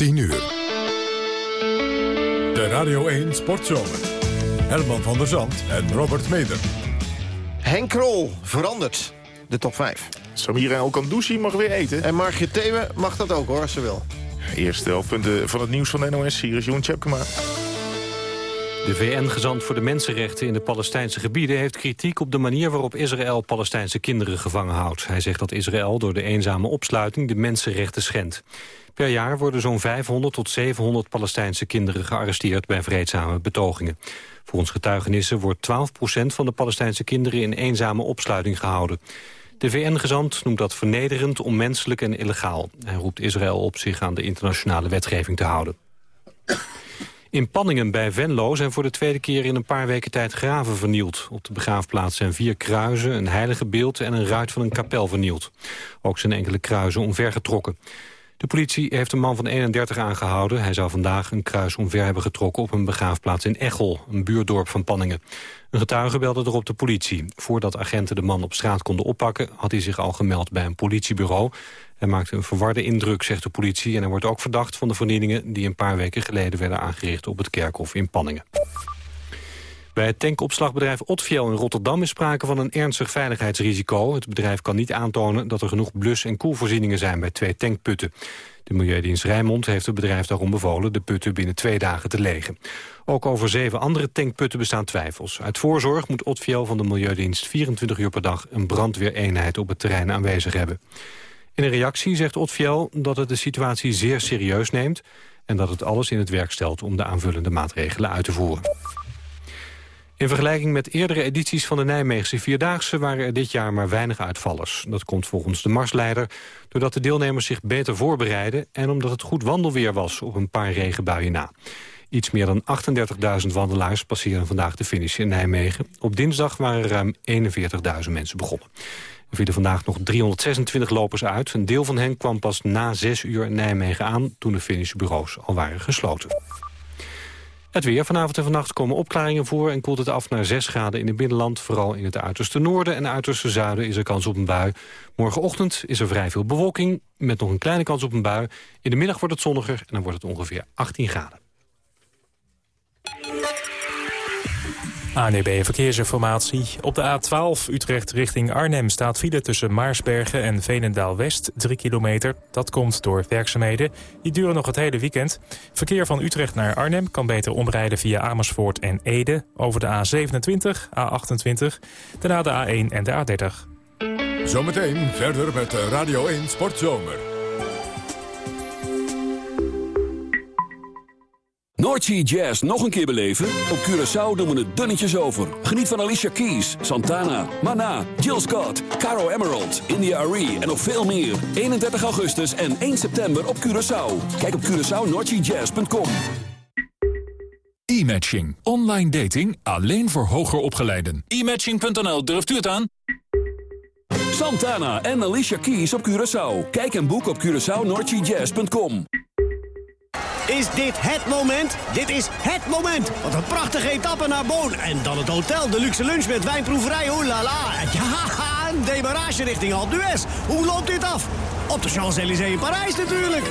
10 uur. De Radio 1 Sportzomer. Herman van der Zand en Robert Meder. Henk Krol verandert de top 5. Samira El Kandouzi mag weer eten. En Margje Thewe mag dat ook hoor, als ze wil. Eerste helftpunten van het nieuws van de NOS. Hier is Jeroen Tjepkema. De VN-gezant voor de mensenrechten in de Palestijnse gebieden... heeft kritiek op de manier waarop Israël Palestijnse kinderen gevangen houdt. Hij zegt dat Israël door de eenzame opsluiting de mensenrechten schendt. Per jaar worden zo'n 500 tot 700 Palestijnse kinderen gearresteerd... bij vreedzame betogingen. Volgens getuigenissen wordt 12% van de Palestijnse kinderen... in eenzame opsluiting gehouden. De VN-gezant noemt dat vernederend, onmenselijk en illegaal. Hij roept Israël op zich aan de internationale wetgeving te houden. In Panningen bij Venlo zijn voor de tweede keer in een paar weken tijd graven vernield. Op de begraafplaats zijn vier kruizen, een heilige beeld en een ruit van een kapel vernield. Ook zijn enkele kruizen omvergetrokken. De politie heeft een man van 31 aangehouden. Hij zou vandaag een kruis omver hebben getrokken op een begraafplaats in Echel, een buurdorp van Panningen. Een getuige belde erop de politie. Voordat agenten de man op straat konden oppakken, had hij zich al gemeld bij een politiebureau. Hij maakte een verwarde indruk, zegt de politie, en hij wordt ook verdacht van de vernielingen die een paar weken geleden werden aangericht op het kerkhof in Panningen. Bij het tankopslagbedrijf Otfiel in Rotterdam is sprake van een ernstig veiligheidsrisico. Het bedrijf kan niet aantonen dat er genoeg blus- en koelvoorzieningen zijn bij twee tankputten. De Milieudienst Rijnmond heeft het bedrijf daarom bevolen de putten binnen twee dagen te legen. Ook over zeven andere tankputten bestaan twijfels. Uit voorzorg moet Otfiel van de Milieudienst 24 uur per dag een brandweereenheid op het terrein aanwezig hebben. In een reactie zegt Otfiel dat het de situatie zeer serieus neemt en dat het alles in het werk stelt om de aanvullende maatregelen uit te voeren. In vergelijking met eerdere edities van de Nijmeegse Vierdaagse... waren er dit jaar maar weinig uitvallers. Dat komt volgens de marsleider doordat de deelnemers zich beter voorbereiden... en omdat het goed wandelweer was op een paar regenbuien na. Iets meer dan 38.000 wandelaars passeren vandaag de finish in Nijmegen. Op dinsdag waren ruim 41.000 mensen begonnen. Er vielen vandaag nog 326 lopers uit. Een deel van hen kwam pas na 6 uur in Nijmegen aan... toen de finishbureaus al waren gesloten. Het weer. Vanavond en vannacht komen opklaringen voor... en koelt het af naar 6 graden in het binnenland. Vooral in het uiterste noorden en uiterste zuiden is er kans op een bui. Morgenochtend is er vrij veel bewolking... met nog een kleine kans op een bui. In de middag wordt het zonniger en dan wordt het ongeveer 18 graden. ANEB Verkeersinformatie. Op de A12 Utrecht richting Arnhem staat file tussen Maarsbergen en Veenendaal-West, 3 kilometer. Dat komt door werkzaamheden. Die duren nog het hele weekend. Verkeer van Utrecht naar Arnhem kan beter omrijden via Amersfoort en Ede... over de A27, A28, daarna de A1 en de A30. Zometeen verder met Radio 1 Sportzomer. Noordsea Jazz nog een keer beleven? Op Curaçao doen we het dunnetjes over. Geniet van Alicia Keys, Santana, Mana, Jill Scott, Caro Emerald, India Arie en nog veel meer. 31 augustus en 1 september op Curaçao. Kijk op CuraçaoNoordseaJazz.com. E-matching. Online dating alleen voor hoger opgeleiden. E-matching.nl, durft u het aan? Santana en Alicia Keys op Curaçao. Kijk en boek op CuraçaoNoordseaJazz.com. Is dit het moment? Dit is het moment! Wat een prachtige etappe naar Boon. En dan het hotel, de luxe lunch met wijnproeverij, oh la la. Ja, een demarage richting Alpe. Hoe loopt dit af? Op de Champs-Élysées in Parijs natuurlijk.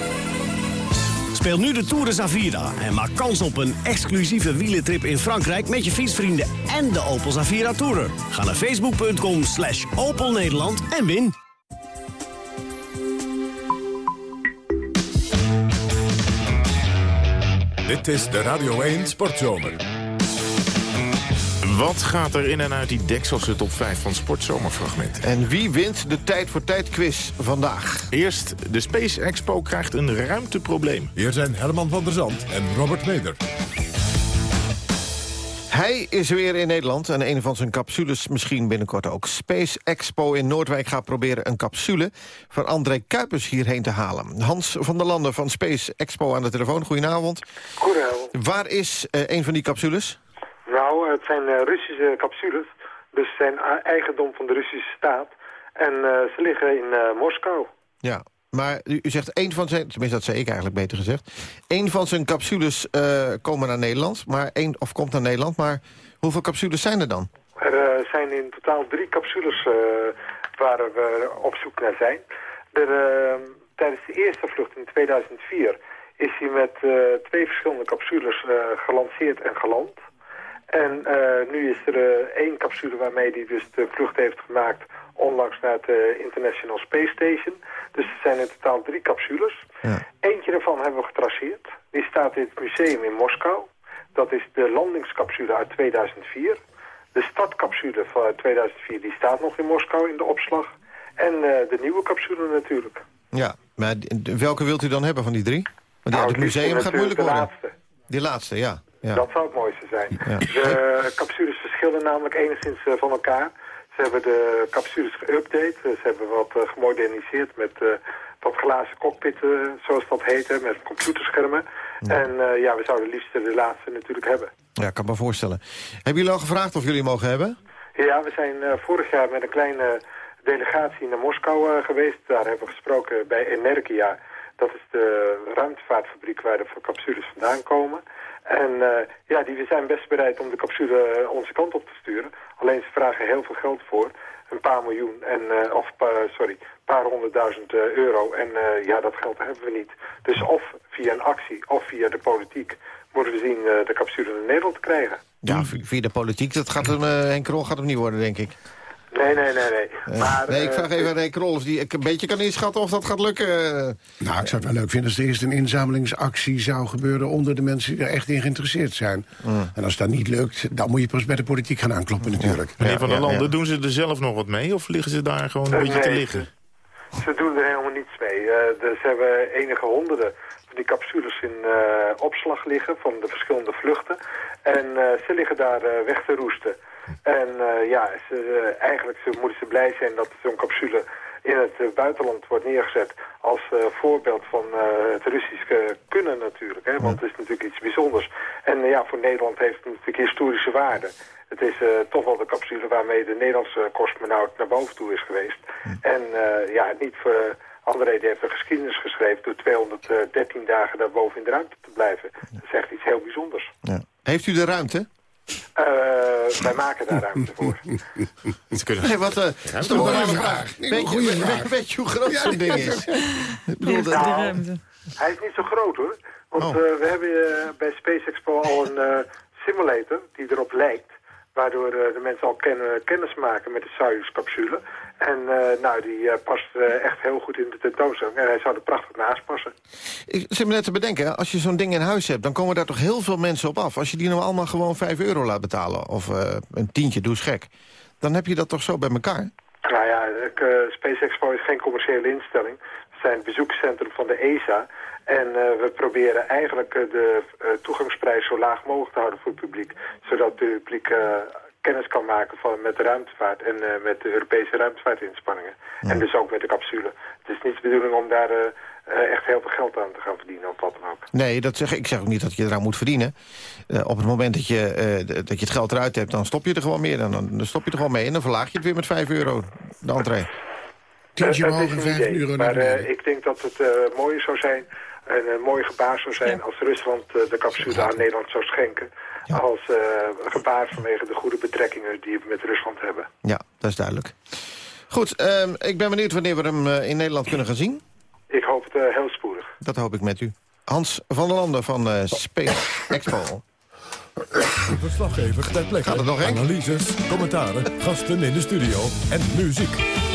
Speel nu de Tour de Zavira en maak kans op een exclusieve wielentrip in Frankrijk... met je fietsvrienden en de Opel Zavira Tourer. Ga naar facebook.com slash Opel Nederland en win. Dit is de Radio 1 Sportzomer. Wat gaat er in en uit die dekselse top 5 van Sportzomerfragment? En wie wint de Tijd voor Tijd quiz vandaag? Eerst, de Space Expo krijgt een ruimteprobleem. Hier zijn Herman van der Zand en Robert Meder. Hij is weer in Nederland en een van zijn capsules misschien binnenkort ook. Space Expo in Noordwijk gaat proberen een capsule van André Kuipers hierheen te halen. Hans van der Landen van Space Expo aan de telefoon. Goedenavond. Goedenavond. Waar is uh, een van die capsules? Nou, het zijn uh, Russische capsules. Dus zijn eigendom van de Russische staat. En uh, ze liggen in Moskou. Ja, maar u, zegt één van zijn, tenminste dat zei ik eigenlijk beter gezegd... één van zijn capsules uh, komen naar Nederland, maar één, of komt naar Nederland... maar hoeveel capsules zijn er dan? Er uh, zijn in totaal drie capsules uh, waar we op zoek naar zijn. Er, tijdens de eerste vlucht in 2004 is hij met twee verschillende capsules gelanceerd en geland. En nu is er één capsule waarmee hij dus de vlucht heeft gemaakt onlangs naar het International Space Station. Dus er zijn in totaal drie capsules. Ja. Eentje daarvan hebben we getraceerd. Die staat in het museum in Moskou. Dat is de landingscapsule uit 2004. De startcapsule van 2004 die staat nog in Moskou in de opslag. En uh, de nieuwe capsule natuurlijk. Ja, maar welke wilt u dan hebben van die drie? Want ja, nou, het museum gaat moeilijk worden. De laatste. Die laatste, ja. ja. Dat zou het mooiste zijn. Ja. De capsules verschillen namelijk enigszins uh, van elkaar. Ze hebben de capsules geüpdate. Ze hebben wat uh, gemoderniseerd met wat glazen cockpit, zoals dat heet, met computerschermen. En ja, we zouden liefst de laatste natuurlijk hebben. Ja, ik kan me voorstellen. Hebben jullie al gevraagd of jullie mogen hebben? Ja, we zijn uh, vorig jaar met een kleine delegatie naar Moskou uh, geweest. Daar hebben we gesproken bij Energia. Dat is de ruimtevaartfabriek waar de capsules vandaan komen. En ja, die, we zijn best bereid om de capsule onze kant op te sturen. Alleen ze vragen heel veel geld voor. Een paar miljoen, en, of sorry, een paar honderdduizend euro. En ja, dat geld hebben we niet. Dus of via een actie of via de politiek moeten we zien uh, de capsule naar Nederland te krijgen. Ja, via de politiek, dat gaat hem, uh, Henk Krol gaat hem niet worden, denk ik. Nee, nee, nee, nee. Uh, maar, nee, ik vraag even aan Henk Krol of die ik een beetje kan inschatten of dat gaat lukken. Nou, ik zou het wel leuk vinden als er eerst een inzamelingsactie zou gebeuren... onder de mensen die er echt in geïnteresseerd zijn. Mm. En als dat niet lukt, dan moet je pas bij de politiek gaan aankloppen natuurlijk. Ja. Meneer Van der Landen, doen ze er zelf nog wat mee? Of liggen ze daar gewoon een beetje te liggen? Ze doen er helemaal niets mee. dus ze hebben enige honderden die capsules in uh, opslag liggen van de verschillende vluchten. En uh, ze liggen daar uh, weg te roesten. En ja, ze, eigenlijk ze, moeten ze blij zijn dat zo'n capsule in het buitenland wordt neergezet als voorbeeld van het Russische kunnen natuurlijk. Hè? Want het is natuurlijk iets bijzonders. En ja, voor Nederland heeft het natuurlijk historische waarde. Het is toch wel de capsule waarmee de Nederlandse cosmonaut naar boven toe is geweest. En ja, niet voor André heeft een geschiedenis geschreven door 213 dagen daarboven in de ruimte te blijven. Dat is echt iets heel bijzonders. Ja. Heeft u de ruimte? Uh, wij maken daar ruimte voor. Ze kunnen... Nee, wat, uh, ja, dat is een mooie vraag. Weet, je, weet, je hoe groot zo'n ding is? Ik bedoel, de ruimte. Hij is niet zo groot hoor. Want oh. uh, we hebben bij Space Expo al een simulator die erop lijkt. Waardoor de mensen al kennen, kennis maken met de Soyuz-capsule. En uh, nou, die uh, past uh, echt heel goed in de tentoonstelling. En hij zou er prachtig naast passen. Ik zit me net te bedenken, als je zo'n ding in huis hebt... dan komen daar toch heel veel mensen op af. Als je die nou allemaal gewoon 5 euro laat betalen... of een tientje, doe eens gek... dan heb je dat toch zo bij elkaar? Nou ja, Space Expo is geen commerciële instelling. We zijn het bezoekscentrum van de ESA... En we proberen eigenlijk de toegangsprijs zo laag mogelijk te houden voor het publiek. Zodat het publiek kennis kan maken van, met de ruimtevaart en uh, met de Europese ruimtevaartinspanningen. En dus ook met de capsule. Het is niet de bedoeling om daar uh, echt heel veel geld aan te gaan verdienen of wat dan ook. Nee, dat zeg, ik zeg ook niet dat je eraan moet verdienen. Uh, op het moment dat je, dat je het geld eruit hebt, dan stop je er gewoon meer. Dan, dan stop je er gewoon mee en dan verlaag je het weer met 5 euro, de entree. Tientje omhoog en 5 euro Maar ik denk dat het mooier zou zijn en een mooi gebaar zou zijn als Rusland de capsule aan Nederland zou schenken als uh, gebaar vanwege de goede betrekkingen die we met Rusland hebben. Ja, dat is duidelijk. Goed, uh, ik ben benieuwd wanneer we hem uh, in Nederland kunnen gaan zien. Ik hoop het uh, heel spoedig. Dat hoop ik met u. Hans van der Landen van Space Expo. Verslaggever ter plekke. Gaat het nog, Analyses, commentaren, gasten in de studio en muziek.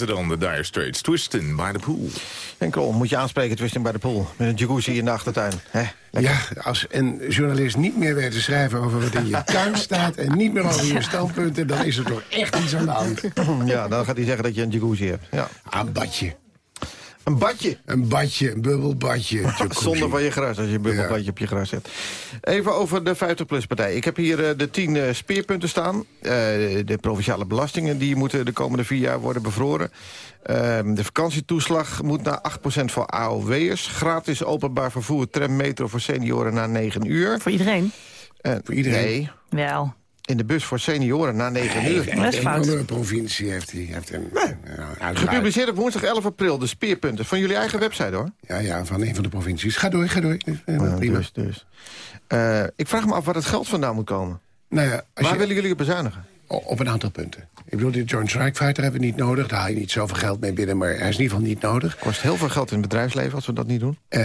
Waren ze dan, de Dire Straits. Twisten by the pool. Enkel moet je aanspreken, Twisting bij de pool. Met een jacuzzi in de achtertuin. Hè? Ja, als een journalist niet meer weet te schrijven over wat in je tuin staat... en niet meer over je standpunten, dan is er toch echt iets aan de hand. Ja, dan gaat hij zeggen dat je een jacuzzi hebt. Ja. Een badje. Een badje. Een badje, een bubbelbadje. Zonder van je gras, als je een bubbelbadje op je gras zet. Even over de 50PLUS-partij. Ik heb hier eh, de 10 eh, speerpunten staan. Eh, de provinciale belastingen die moeten de komende vier jaar worden bevroren. Ehm, de vakantietoeslag moet naar 8% voor AOW'ers. Gratis openbaar vervoer, tram, metro voor senioren na 9 uur. Voor iedereen? Voor iedereen? Nee, Wel. In de bus voor senioren na 9 uur. dat is Een andere provincie heeft, die, heeft een... ja, uiteraard. Gepubliceerd op woensdag 11 april, de speerpunten. Van jullie eigen website, hoor. Ja, ja, van een van de provincies. Ga door, ga door. Eh, prima. Dus, dus. Eh, ik vraag me af waar het geld vandaan moet komen. Nou ja, als Waar je- willen jullie op bezuinigen? Op een aantal punten. Ik bedoel, de Joint Strike Fighter hebben we niet nodig. Daar haal je niet zoveel geld mee binnen, maar hij is in ieder geval niet nodig. Kost heel veel geld in het bedrijfsleven als we dat niet doen. Eh,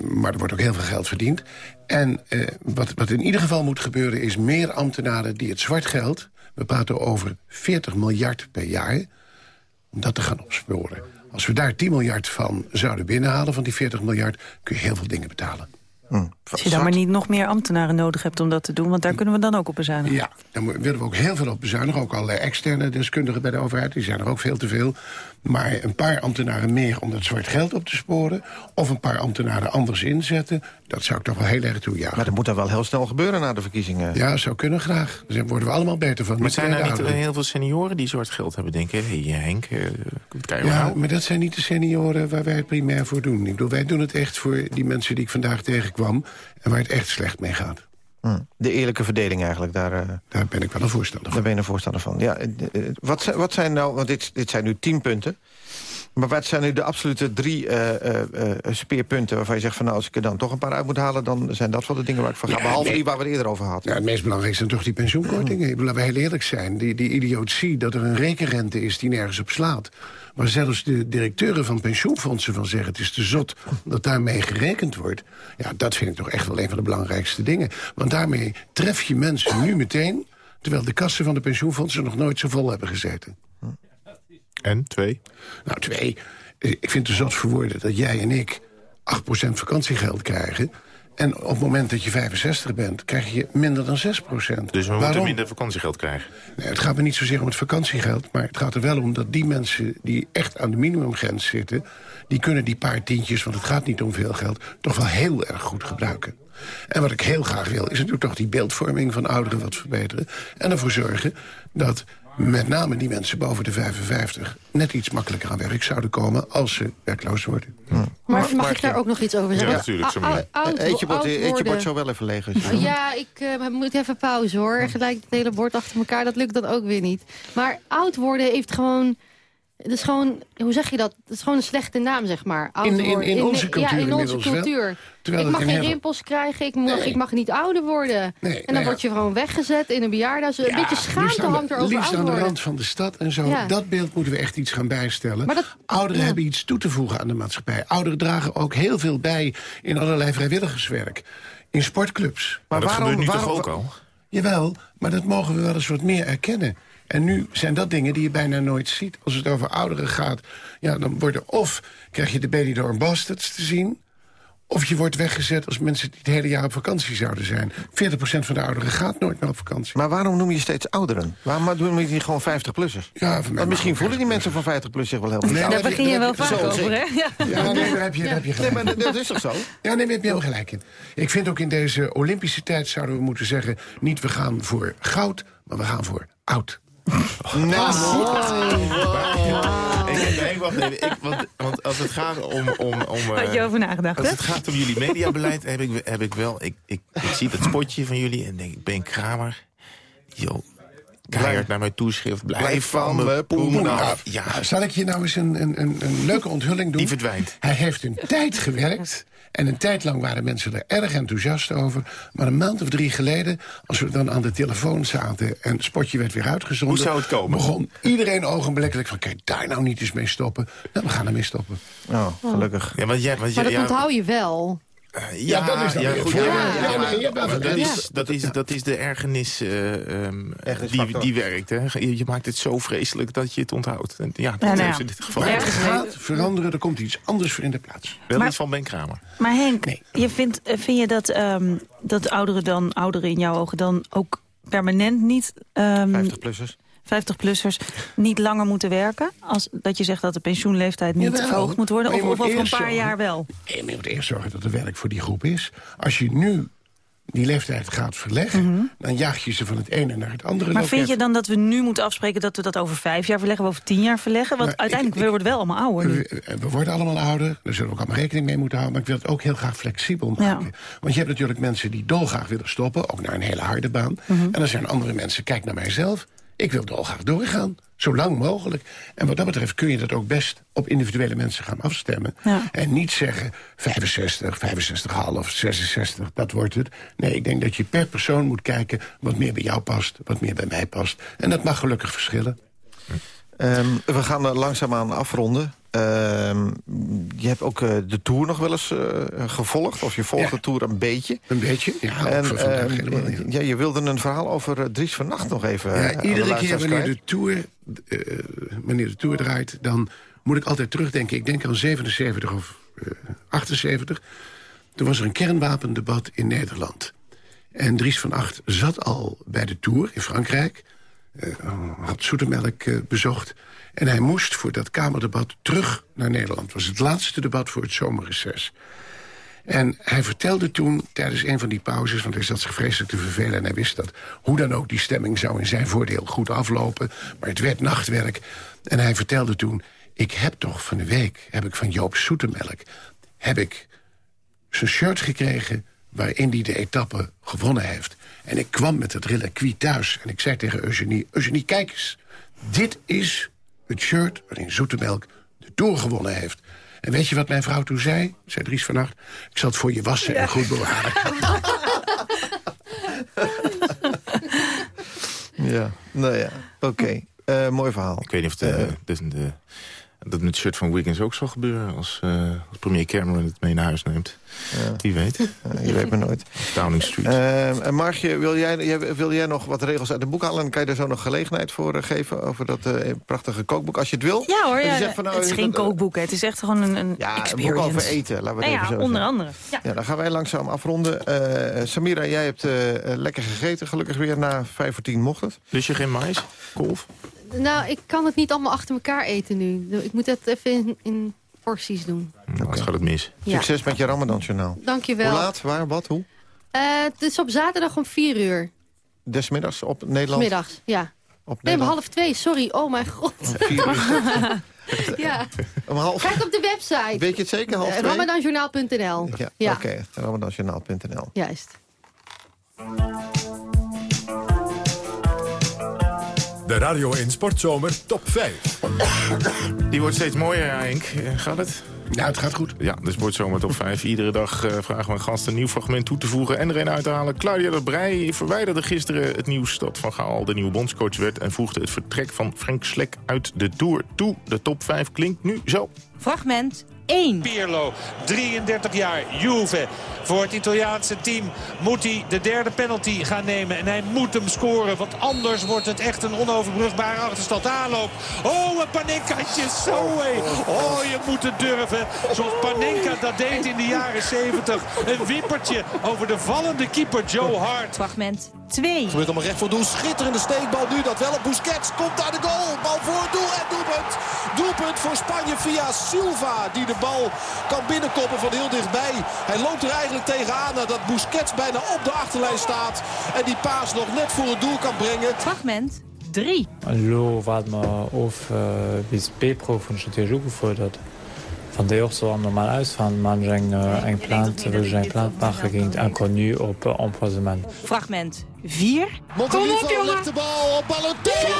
maar er wordt ook heel veel geld verdiend. En eh, wat, wat in ieder geval moet gebeuren is meer ambtenaren die het zwart geld... we praten over 40 miljard per jaar, om dat te gaan opsporen. Als we daar 10 miljard van zouden binnenhalen, van die 40 miljard... kun je heel veel dingen betalen. Als je dan maar niet nog meer ambtenaren nodig hebt om dat te doen... want daar kunnen we dan ook op bezuinigen. Ja, daar willen we ook heel veel op bezuinigen. Ook allerlei externe deskundigen bij de overheid, die zijn er ook veel te veel. Maar een paar ambtenaren meer om dat zwart geld op te sporen... of een paar ambtenaren anders inzetten... dat zou ik toch wel heel erg toejuichen. Maar dat moet dan wel heel snel gebeuren na de verkiezingen. Ja, zou kunnen graag. Daar worden we allemaal beter van. Maar Niet zijn er niet ouderen. heel veel senioren die soort geld hebben, denk ik? Hé, Henk, eh, kan je Ja, nou? maar dat zijn niet de senioren waar wij het primair voor doen. Ik bedoel, wij doen het echt voor die mensen die ik vandaag tegenkwam... en waar het echt slecht mee gaat. Hm. De eerlijke verdeling eigenlijk, daar, eh, Daar ben ik wel een voorstander daar van. ben je een voorstander van. Ja, eh, eh, wat, zijn, wat zijn nou, want dit, dit zijn nu tien punten... Maar wat zijn nu de absolute drie eh, eh, eh, speerpunten waarvan je zegt... van nou, als ik er dan toch een paar uit moet halen... dan zijn dat wel de dingen waar ik van ga. Ja, Behalve nee. die waar we het eerder over hadden. Ja, het meest belangrijkste zijn toch die pensioenkortingen. Ik bedoel, laten we heel eerlijk zijn. Die, die idiotie dat er een rekenrente is die nergens op slaat. Maar zelfs de directeuren van pensioenfondsen van zeggen... het is te zot dat daarmee gerekend wordt. Ja, dat vind ik toch echt wel een van de belangrijkste dingen. Want daarmee tref je mensen nu meteen... terwijl de kassen van de pensioenfondsen nog nooit zo vol hebben gezeten. En, twee? Nou, twee. eh, Ik vind het te zot voor woorden dat jij en ik 8% vakantiegeld krijgen... en op het moment dat je 65 bent, krijg je minder dan 6%. Dus we moeten minder vakantiegeld krijgen. Nee, het gaat me niet zozeer om het vakantiegeld... maar het gaat er wel om dat die mensen die echt aan de minimumgrens zitten... die kunnen die paar tientjes, want het gaat niet om veel geld... toch wel heel erg goed gebruiken. En wat ik heel graag wil, is natuurlijk toch die beeldvorming van ouderen wat verbeteren... en ervoor zorgen dat met name die mensen boven de 55... net iets makkelijker aan werk zouden komen als ze werkloos worden. Maar mag ik daar ook nog iets over zeggen? Ja, natuurlijk, oud- Eet je bord, oud eet je bord zo wel even leeg. als je- Ja, ik eh, moet even pauze hoor. Gelijk het hele bord achter elkaar, dat lukt dan ook weer niet. Maar oud worden heeft gewoon... Het is gewoon, hoe zeg je dat? Het is gewoon een slechte naam, zeg maar. In- in- in onze ja, cultuur in onze cultuur. Terwijl ik mag geen rimpels krijgen, ik mag, Nee. ik mag niet ouder worden. Nee, en dan nou ja. word je gewoon weggezet in een bejaardenhuis. Een beetje schaamte hangt er over Liefst aan de rand van de stad en zo. Ja. Dat beeld moeten we echt iets gaan bijstellen. Maar dat- Ouderen ja. hebben iets toe te voegen aan de maatschappij. Ouderen dragen ook heel veel bij in allerlei vrijwilligerswerk. In sportclubs. Maar dat waarom- gebeurt nu waarom- toch ook al? Jawel, maar dat mogen we wel eens wat meer erkennen. En nu zijn dat dingen die je bijna nooit ziet. Als het over ouderen gaat, ja, dan worden of krijg je de Benidorm Bastards te zien... of je wordt weggezet als mensen die het hele jaar op vakantie zouden zijn. 40% van de ouderen gaat nooit meer op vakantie. Maar waarom noem je steeds ouderen? Waarom doen we niet gewoon 50-plussers? Ja, Want misschien voelen die mensen van 50-plus zich wel heel Nee, oud. Daar begin je wel vaak over, hè? Ja. Ja, nee, daar heb je, daar heb je Nee, gelijk. maar dat- is toch zo? Ja, nee, maar heb je helemaal gelijk in. Ik vind ook in deze Olympische tijd zouden we moeten zeggen... niet we gaan voor goud, maar we gaan voor oud. Nou, Ik, nee, wacht even. Ik, want, want als het gaat om... om, om eh, Had je over nagedacht, Als het gaat om jullie mediabeleid, heb ik, heb ik wel... Ik, ik, ik zie dat spotje van jullie en denk ik, Ben Kramer... Yo, keihard naar mij toeschrift. Blijf, Blijf van me poen af. af. Ja, zal ik je nou eens een, een, een, een leuke onthulling doen? die verdwijnt. Hij heeft een tijd gewerkt. En een tijd lang waren mensen er erg enthousiast over. Maar een maand of drie geleden, als we dan aan de telefoon zaten... en het spotje werd weer uitgezonden... Hoe zou het komen? begon iedereen ogenblikkelijk van... kijk, daar nou niet eens mee stoppen. Nou, we gaan ermee stoppen. oh, gelukkig. Ja, want jij, want Maar jij, dat ja, onthoud je wel. Ja, dat is dan weer goed, voor- ja, dat, is, dat, is, dat is de ergernis eh, ehm, die, die werkt. Hè. Je, je maakt het zo vreselijk dat je het onthoudt. En ja, dat nou in dit geval. Maar het gaat veranderen, er komt iets anders voor in de plaats. Wel Maar- iets van Ben Kramer. Maar Henk, je vindt, eh, vind je dat, ehm, dat ouderen dan, ouderen in jouw ogen dan ook permanent niet... ehm, 50-plussers. 50-plussers niet langer moeten werken? Als dat je zegt dat de pensioenleeftijd niet Jawel, verhoogd moet worden? Of, over een paar zorgen- jaar wel? En je moet eerst zorgen dat er werk voor die groep is. Als je nu die leeftijd gaat verleggen... dan jaag je ze van het ene naar het andere Mhm. Maar vind je dan dat we nu moeten afspreken dat we dat over vijf jaar verleggen... of over tien jaar verleggen? Want Maar uiteindelijk, ik- we worden wel allemaal ouder we worden allemaal ouder, daar zullen we ook allemaal rekening mee moeten houden. Maar ik wil het ook heel graag flexibel maken. Want je hebt natuurlijk mensen die dolgraag willen stoppen, ook naar een hele harde baan. Mhm. En er zijn andere mensen, kijk naar mijzelf. Ik wil dolgraag doorgaan, zo lang mogelijk. En wat dat betreft kun je dat ook best op individuele mensen gaan afstemmen. Ja. En niet zeggen 65, 65,5, 66, dat wordt het. Nee, ik denk dat je per persoon moet kijken wat meer bij jou past, wat meer bij mij past. En dat mag gelukkig verschillen. Ehm, we gaan er langzaamaan afronden. Ehm, je hebt ook eh, de Tour nog wel eens eh, gevolgd. Of je volgt Ja. de Tour een beetje. Een beetje, ja, En, ehm, helemaal, ja. ja, je wilde een verhaal over eh, Dries van Nacht nog even Ja, iedere keer wanneer de, tour, wanneer de Tour draait... dan moet ik altijd terugdenken. Ik denk aan 77 of eh, 78. Toen was er een kernwapendebat in Nederland. En Dries van Acht zat al bij de Tour in Frankrijk. Eh, had zoetemelk eh, bezocht. En hij moest voor dat Kamerdebat terug naar Nederland. Het was het laatste debat voor het zomerreces. En hij vertelde toen tijdens een van die pauzes... want hij zat zich vreselijk te vervelen en hij wist dat... hoe dan ook die stemming zou in zijn voordeel goed aflopen. Maar het werd nachtwerk. En hij vertelde toen... ik heb toch van de week, heb ik van Joop Zoetemelk... heb ik zijn shirt gekregen waarin hij de etappe gewonnen heeft. En ik kwam met het reliquie thuis en ik zei tegen Eugenie... Eugenie, kijk eens, dit is het shirt waarin Zoetemelk de Tour gewonnen heeft. En weet je wat mijn vrouw toen zei? Zei Dries vannacht. Ik zal het voor je wassen en goed bewaren. Ja, nou ja, oké. Eh, mooi verhaal. Ik weet niet of de, de, de- dat met het shirt van Wiggins ook zal gebeuren... als, eh, als premier Cameron het mee naar huis neemt. Wie weet. je weet maar nooit. Downing Street. Ehm, en Margje, wil jij, wil jij nog wat regels uit het boek halen? En kan je daar zo nog gelegenheid voor eh, geven over dat eh, prachtige kookboek, als je het wil? Ja hoor, ja, van, nou, het is geen dat- kookboek. hè. Het is echt gewoon een, een Ja, een experience. boek over eten, laten we het Nou even ja, zo onder zeggen. andere. Ja. Ja, dan gaan wij langzaam afronden. Eh, Samira, jij hebt lekker gegeten, gelukkig weer na vijf voor tien mocht het. Dus je geen mais? Kolf? Nou, ik kan het niet allemaal achter elkaar eten nu. Ik moet het even in, in porties doen. Nou, gaat het mis. Ja. Succes met je Ramadan-journaal. Dankjewel. Hoe laat, waar, wat, hoe? Eh, het is op zaterdag om 4 uur. Desmiddags op Nederland? Middags, ja. Op Nee, om half twee, sorry. Oh mijn god. Ja. Om half... Kijk op de website. Weet je het zeker, half Eh, twee? Ramadanjournaal.nl. Ja, Ja. oké. Ramadanjournaal.nl. Juist. De Radio 1 Sportzomer Top 5. Die wordt steeds mooier, Henk. Eh, Gaat het? Ja, het gaat goed. Ja, de Sportzomer Top 5. Iedere dag eh, vragen we een gast een nieuw fragment toe te voegen en er een uit te halen. Claudia de Brij verwijderde gisteren het nieuws dat Van Gaal de nieuwe bondscoach werd... en voegde het vertrek van Frank Slek uit de Tour toe. De top 5 klinkt nu zo. Fragment 1. Pirlo, 33 jaar, Juve. Voor het Italiaanse team moet hij de derde penalty gaan nemen. En hij moet hem scoren, want anders wordt het echt een onoverbrugbare achterstand. Aanloop. Oh, een Panenkaatje, zo hé. Oh, je moet het durven. Zoals Panenka dat deed in de jaren 70. Een wippertje over de vallende keeper Joe Hart. Fragment 2. Gebeurt allemaal recht voor doel. Schitterende steekbal nu. Dat wel op Busquets. Komt daar de goal. Bal voor het doel en doelpunt. Doelpunt voor Spanje via Silva. Die de bal kan binnenkoppen van heel dichtbij. Hij loopt er eigenlijk tegenaan nadat Busquets bijna op de achterlijn staat. En die paas nog net voor het doel kan brengen. Fragment 3. Hallo, warte mal auf, äh, wie es B-Prof und Strategie gefordert. Van de auch so normal uitgaan, maar zijn uh, een plan, wil zijn plan maken ging inconnu op uh, empoisonnement. Fragment 4. Montelivo legt de bal op Balotelli.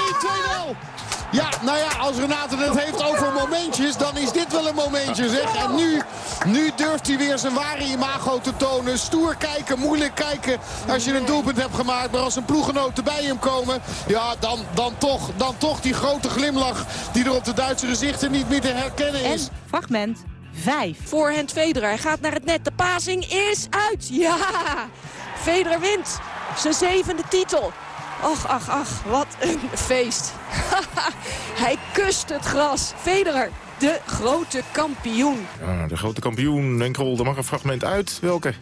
2-0. Ja, nou ja, als Renate het heeft over momentjes, dan is dit wel een momentje, zeg. En nu, nu durft hij weer zijn ware imago te tonen. Stoer kijken, moeilijk kijken als je een doelpunt hebt gemaakt. Maar als een ploegenoten bij hem komen, ja, dan, dan, toch, dan toch die grote glimlach... die er op de Duitse gezichten niet meer te herkennen is. En fragment 5. Voorhand Federer. Hij gaat naar het net. De passing is uit. Ja! Federer wint. Zijn zevende titel. Ach, ach, ach. Wat een feest. Hij kust het gras. Federer, de grote kampioen. Ja, de grote kampioen, Enkel, er mag een fragment uit. Welke?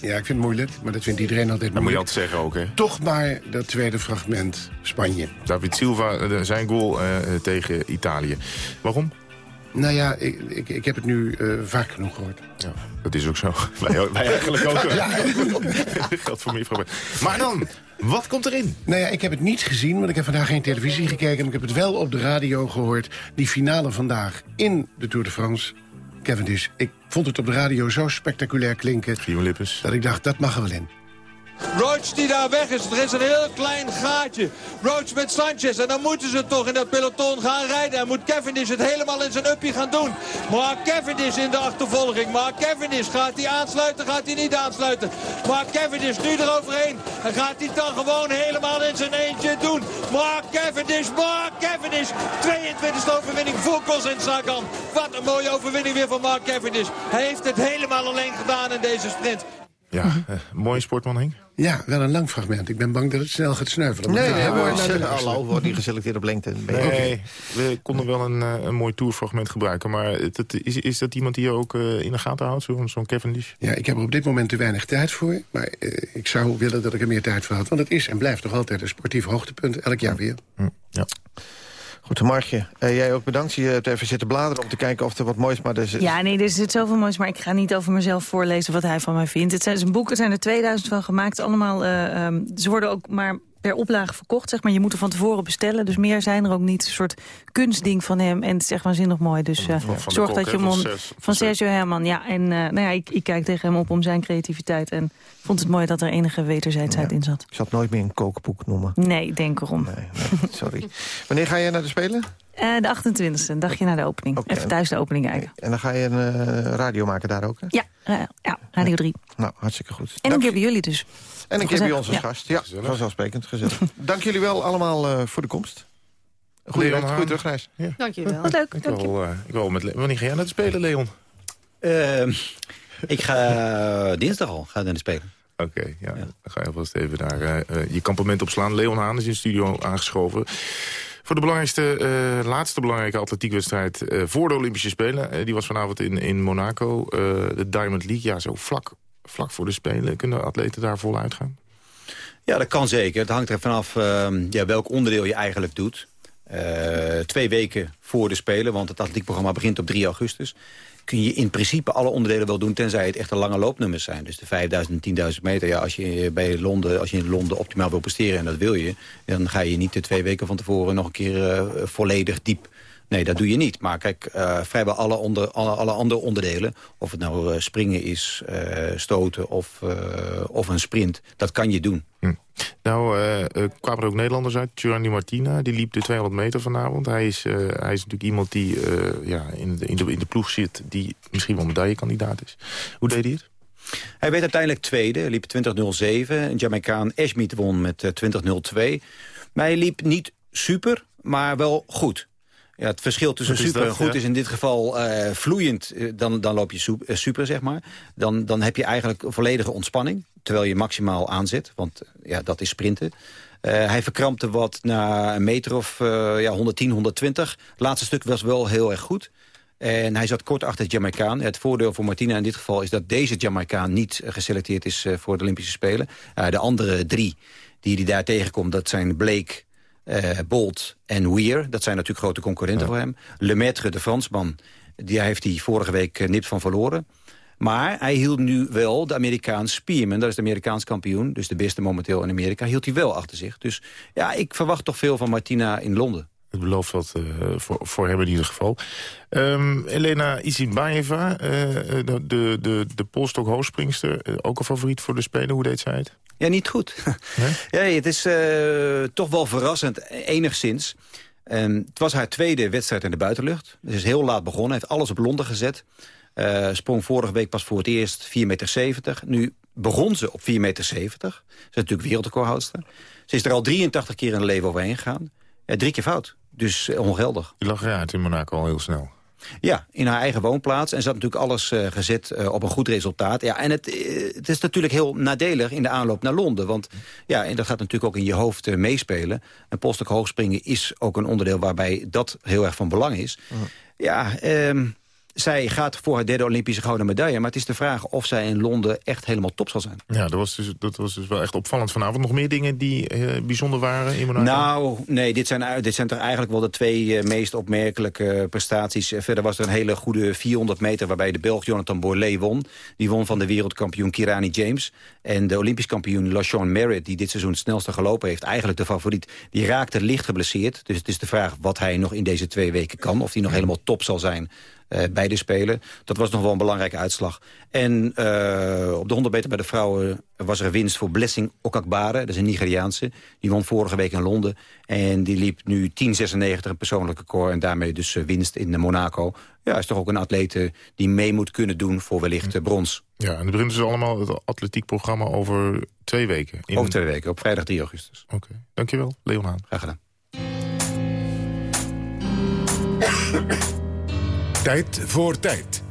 Ja, ik vind het moeilijk, maar dat vindt iedereen altijd Dat moet je moeilijk. altijd zeggen ook, hè? Toch maar dat tweede fragment, Spanje. David Silva, eh, zijn goal eh, tegen Italië. Waarom? Nou ja, ik, ik, ik heb het nu eh, vaak genoeg gehoord. Ja, dat is ook zo. Wij, wij eigenlijk ook. Geldt voor meer fragmenten. Maar dan, wat komt erin? Nou ja, ik heb het niet gezien, want ik heb vandaag geen televisie gekeken... maar ik heb het wel op de radio gehoord. Die finale vandaag in de Tour de France. Cavendish, ik vond het op de radio zo spectaculair klinken... dat ik dacht, dat mag er wel in. Roach die daar weg is. Er is een heel klein gaatje. Roach met Sanchez. En dan moeten ze toch in dat peloton gaan rijden. En moet Cavendish het helemaal in zijn uppie gaan doen. Maar Cavendish in de achtervolging. Maar Cavendish gaat hij aansluiten, gaat hij niet aansluiten. Maar Cavendish nu eroverheen. En gaat hij dan gewoon helemaal in zijn eentje doen. Maar Cavendish, maar Cavendish. 22e overwinning voor Kozin Sagan. Wat een mooie overwinning weer van Mark Cavendish. Hij heeft het helemaal alleen gedaan in deze sprint. Ja, eh, mooie sportman, Henk. Ja, wel een lang fragment. Ik ben bang dat het snel gaat sneuvelen. Nee, nee, Ja, wordt, uh, niet geselecteerd op lengte. Nee, we konden wel een, eh, een mooi tourfragment gebruiken. Maar het, is, is dat iemand die je ook eh, in de gaten houdt? Zo'n zo'n Cavendish? Ja, ik heb er op dit moment te weinig tijd voor. Maar eh, ik zou willen dat ik er meer tijd voor had. Want het is en blijft toch altijd een sportief hoogtepunt. Elk jaar weer. Ja. Goed, Margje, eh, jij ook bedankt. Je hebt even zitten bladeren om te kijken of er wat moois... maar Ja, nee, er zit zoveel moois, maar ik ga niet over mezelf voorlezen wat hij van mij vindt. Het zijn zijn boeken, er zijn er 2000 van gemaakt. Allemaal, eh, ehm, ze worden ook maar per oplage verkocht, zeg maar. Je moet er van tevoren bestellen, dus meer zijn er ook niet. Een soort kunstding van hem en het is echt waanzinnig mooi. Dus eh, zorg Kok, dat je hem... van Van Sergio Herman, ja. En eh, nou ja, ik, ik kijk tegen hem op om zijn creativiteit. En vond het mooi dat er enige wederzijdsheid in zat. Ik zal het nooit meer een kookboek noemen. Nee, denk erom. Sorry. Wanneer ga jij naar de Spelen? Eh, de 28e, een dagje na de opening. Even thuis de opening kijken. En dan ga je een radio maken daar ook, hè? Ja, ja, Radio 3. Nou, hartstikke goed. En een keer bij jullie dus. En een keer bij ons als Ja. gast. Ja, vanzelfsprekend. Gezellig. Dank jullie wel allemaal eh, voor de komst. Goeie, goeie terugreis. Ja. Dankjewel. Wat leuk, Ik dank je. wil, eh, ik wil met Wanneer ga jij naar de Spelen, Leon? Ehm, ik ga dinsdag al ga naar de Spelen. Oké, ja. dan ga je alvast even daar eh, je kampement opslaan. Leon Haan is in de studio aangeschoven. Voor de belangrijkste, eh, laatste belangrijke atletiekwedstrijd eh, voor de Olympische Spelen. Die was vanavond in, in Monaco. eh, de Diamond League, ja, zo vlak, vlak voor de Spelen. Kunnen atleten daar voluit gaan? Ja, dat kan zeker. Het hangt er vanaf ehm, ja, welk onderdeel je eigenlijk doet. Eh, twee weken voor de Spelen, want het atletiekprogramma begint op 3 augustus. Kun je in principe alle onderdelen wel doen, tenzij het echt lange loopnummers zijn. Dus de 5000 en 10.000 meter. Ja, als je, bij Londen, als je in Londen optimaal wil presteren, en dat wil je... dan ga je niet de twee weken van tevoren nog een keer eh, volledig diep Nee, dat doe je niet. Maar kijk, eh, vrijwel alle, onder, alle, alle andere onderdelen... of het nou eh, springen is, eh, stoten of, of een sprint... dat kan je doen. Nou, eh, eh, kwamen er ook Nederlanders uit. Giovanni Martina, die liep de 200 meter vanavond. Hij is, hij is natuurlijk iemand die ja, in, de, in, de, in de ploeg zit... die misschien wel medaillekandidaat is. Hoe deed hij het? Hij werd uiteindelijk tweede, liep 20.07. Een Jamaicaan Ashmead won met eh, 20.02. Maar hij liep niet super, maar wel goed. Ja, het verschil tussen super en goed ja? is in dit geval eh, vloeiend. eh, dan, dan loop je soep- eh, super, zeg maar. Dan, dan heb je eigenlijk volledige ontspanning. Terwijl je maximaal aanzet, want ja, dat is sprinten. Hij verkrampte wat na een meter of ja, 110, 120. Het laatste stuk was wel heel erg goed. En hij zat kort achter de Jamaicaan. Het voordeel voor Martina in dit geval is dat deze Jamaicaan niet geselecteerd is voor de Olympische Spelen. De andere drie die hij daar tegenkomt, dat zijn Blake, eh, Bolt en Weir. Dat zijn natuurlijk grote concurrenten voor hem. Lemaitre, de Fransman, die heeft hij vorige week eh, nipt van verloren. Maar hij hield nu wel de Amerikaan Spearman, dat is de Amerikaans kampioen... dus de beste momenteel in Amerika, hield hij wel achter zich. Dus ja, ik verwacht toch veel van Martina in Londen. Het belooft wat eh, voor, voor hem in ieder geval. Ehm, Elena Isinbaeva, eh, de, de, de, de polstok hoogspringster... ook een favoriet voor de Spelen. Hoe deed zij het? Ja, niet goed. ja, het is eh, toch wel verrassend, enigszins. Ehm, het was haar tweede wedstrijd in de buitenlucht. Ze is heel laat begonnen, heeft alles op Londen gezet. Eh, sprong vorige week pas voor het eerst 4,70 meter. Nu begon ze op 4,70 meter. Ze is natuurlijk wereldrecordhoudster. Ze is er al 83 keer in haar leven overheen gegaan. Drie keer fout. Dus eh, ongeldig. Die lag eruit in Monaco al heel snel. Ja, in haar eigen woonplaats. En ze had natuurlijk alles uh, gezet uh, op een goed resultaat. Ja, en het, uh, het is natuurlijk heel nadelig in de aanloop naar Londen. Want ja, en dat gaat natuurlijk ook in je hoofd meespelen. En polstok hoogspringen is ook een onderdeel waarbij dat heel erg van belang is. Ja, um, zij gaat voor haar derde Olympische gouden medaille. Maar het is de vraag of zij in Londen echt helemaal top zal zijn. Ja, dat was dus, dat was dus wel echt opvallend vanavond. Nog meer dingen die uh, bijzonder waren in Monaco? Nou, nee, dit zijn, dit zijn toch eigenlijk wel de twee uh, meest opmerkelijke prestaties. Verder was er een hele goede 400 meter waarbij de Belg Jonathan Bourlet won. Die won van de wereldkampioen Kirani James. En de Olympisch kampioen LaShawn Merritt, die dit seizoen het snelste gelopen heeft... eigenlijk de favoriet, die raakte licht geblesseerd. Dus het is de vraag wat hij nog in deze twee weken kan. Of hij nog helemaal top zal zijn bij de Spelen. Dat was nog wel een belangrijke uitslag. En uh, op de 100 meter bij de vrouwen was er winst voor Blessing Okakbare. Dat is een Nigeriaanse. Die won vorige week in Londen. En die liep nu 10.96 een persoonlijk record. En daarmee dus uh, winst in Monaco. Ja, is toch ook een atlete die mee moet kunnen doen voor wellicht brons. Ja, en dan beginnen ze allemaal het atletiekprogramma over twee weken. In... Over twee weken, op vrijdag 3 augustus. Oké, okay. dankjewel, Leon Haan. Graag gedaan. Tijd voor tijd.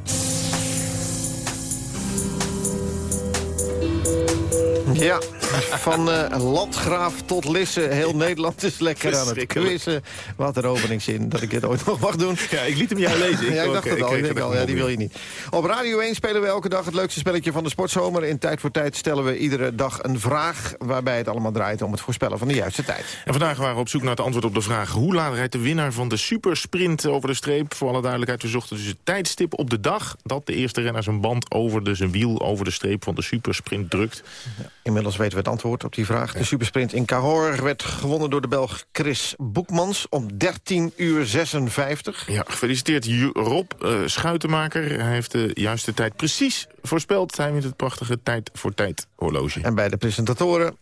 Ja, van uh, landgraaf tot Lisse. Heel Nederland is lekker aan het quizzen. Wat een openingszin dat ik dit ooit nog mag doen. Ja, ik liet hem jou lezen. Ik ja, ik dacht het al. Ik denk al ja, die wil je niet. Op Radio 1 spelen we elke dag het leukste spelletje van de sportzomer. In Tijd voor Tijd stellen we iedere dag een vraag... waarbij het allemaal draait om het voorspellen van de juiste tijd. En vandaag waren we op zoek naar het antwoord op de vraag... hoe laat rijdt de winnaar van de supersprint over de streep? Voor alle duidelijkheid, we zochten dus het tijdstip op de dag... dat de eerste renner zijn band over de, zijn wiel over de streep van de supersprint drukt. Ja, inmiddels weten we het antwoord op die vraag. De supersprint in Cahors werd gewonnen door de Belg Chris Boekmans om 13 uur 56. Ja, gefeliciteerd Rob uh, Schuitenmaker. Hij heeft de juiste tijd precies voorspeld. Hij wint het prachtige tijd voor tijd horloge. En bij de presentatoren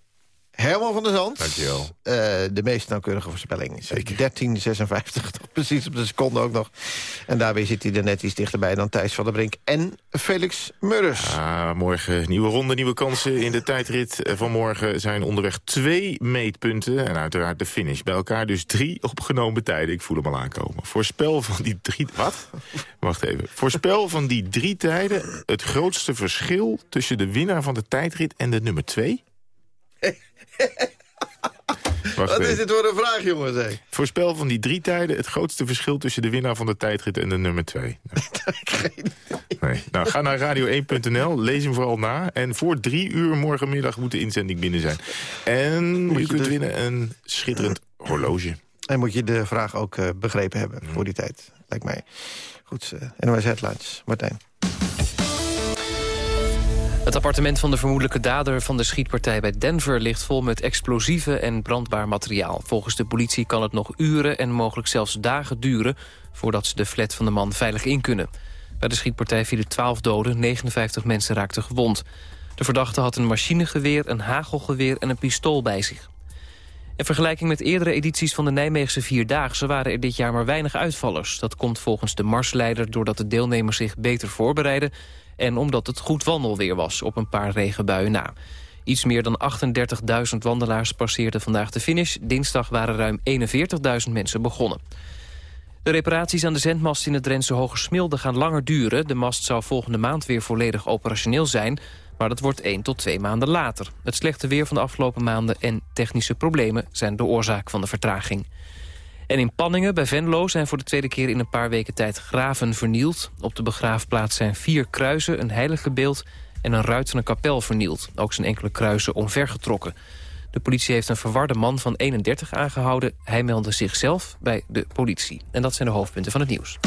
Herman van der Zand. Dankjewel. Uh, de meest nauwkeurige voorspelling. Zeker. 1356, toch precies op de seconde ook nog. En daarbij zit hij er net iets dichterbij dan Thijs van der Brink en Felix Murres. Ah, morgen nieuwe ronde, nieuwe kansen in de tijdrit. Van morgen zijn onderweg twee meetpunten. En uiteraard de finish. Bij elkaar dus drie opgenomen tijden. Ik voel hem al aankomen. Voorspel van die drie... Wat? Wacht even. Voorspel van die drie tijden het grootste verschil... tussen de winnaar van de tijdrit en de nummer twee... Wat is dit voor een vraag, jongens? Voorspel van die drie tijden het grootste verschil tussen de winnaar van de tijdrit en de nummer twee. nee. Nou, ga naar radio1.nl, lees hem vooral na. En voor drie uur morgenmiddag moet de inzending binnen zijn. En moet je kunt winnen een schitterend horloge. En moet je de vraag ook uh, begrepen hebben voor die tijd, lijkt mij. Goed, uh, NOS Headlines. Martijn. Het appartement van de vermoedelijke dader van de schietpartij bij Denver... ligt vol met explosieven en brandbaar materiaal. Volgens de politie kan het nog uren en mogelijk zelfs dagen duren... voordat ze de flat van de man veilig in kunnen. Bij de schietpartij vielen 12 doden, 59 mensen raakten gewond. De verdachte had een machinegeweer, een hagelgeweer en een pistool bij zich. In vergelijking met eerdere edities van de Nijmeegse Vierdaagse... waren er dit jaar maar weinig uitvallers. Dat komt volgens de marsleider doordat de deelnemers zich beter voorbereiden en omdat het goed wandelweer was op een paar regenbuien na. Iets meer dan 38.000 wandelaars passeerden vandaag de finish. Dinsdag waren ruim 41.000 mensen begonnen. De reparaties aan de zendmast in het Drentse Hogersmilde gaan langer duren. De mast zou volgende maand weer volledig operationeel zijn... maar dat wordt 1 tot 2 maanden later. Het slechte weer van de afgelopen maanden en technische problemen... zijn de oorzaak van de vertraging. En in Panningen bij Venlo zijn voor de tweede keer in een paar weken tijd graven vernield. Op de begraafplaats zijn vier kruisen, een heilige beeld en een ruit van een kapel vernield. Ook zijn enkele kruisen omvergetrokken. De politie heeft een verwarde man van 31 aangehouden. Hij meldde zichzelf bij de politie. En dat zijn de hoofdpunten van het nieuws.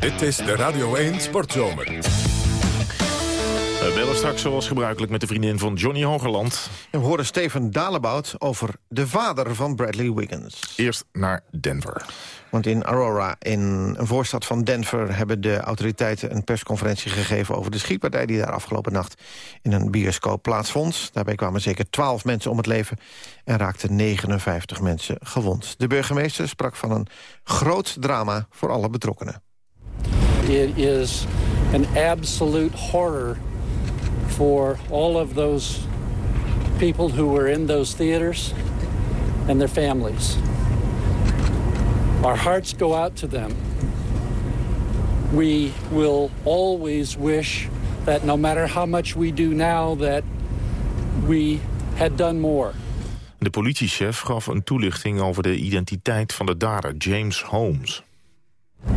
Dit is de Radio 1 Sportzomer. We bellen straks zoals gebruikelijk met de vriendin van Johnny Hogerland. we horen Steven Dalebout over de vader van Bradley Wiggins. Eerst naar Denver. Want in Aurora, in een voorstad van Denver... hebben de autoriteiten een persconferentie gegeven... over de schietpartij die daar afgelopen nacht in een bioscoop plaatsvond. Daarbij kwamen zeker 12 mensen om het leven... en raakten 59 mensen gewond. De burgemeester sprak van een groot drama voor alle betrokkenen. It is an absolute horror for all of those people who were in those theaters and their families. Our hearts go out to them. We will always wish that no matter how much we do now, that we had done more. De politiechef gaf een toelichting over de identiteit van de dader, James Holmes.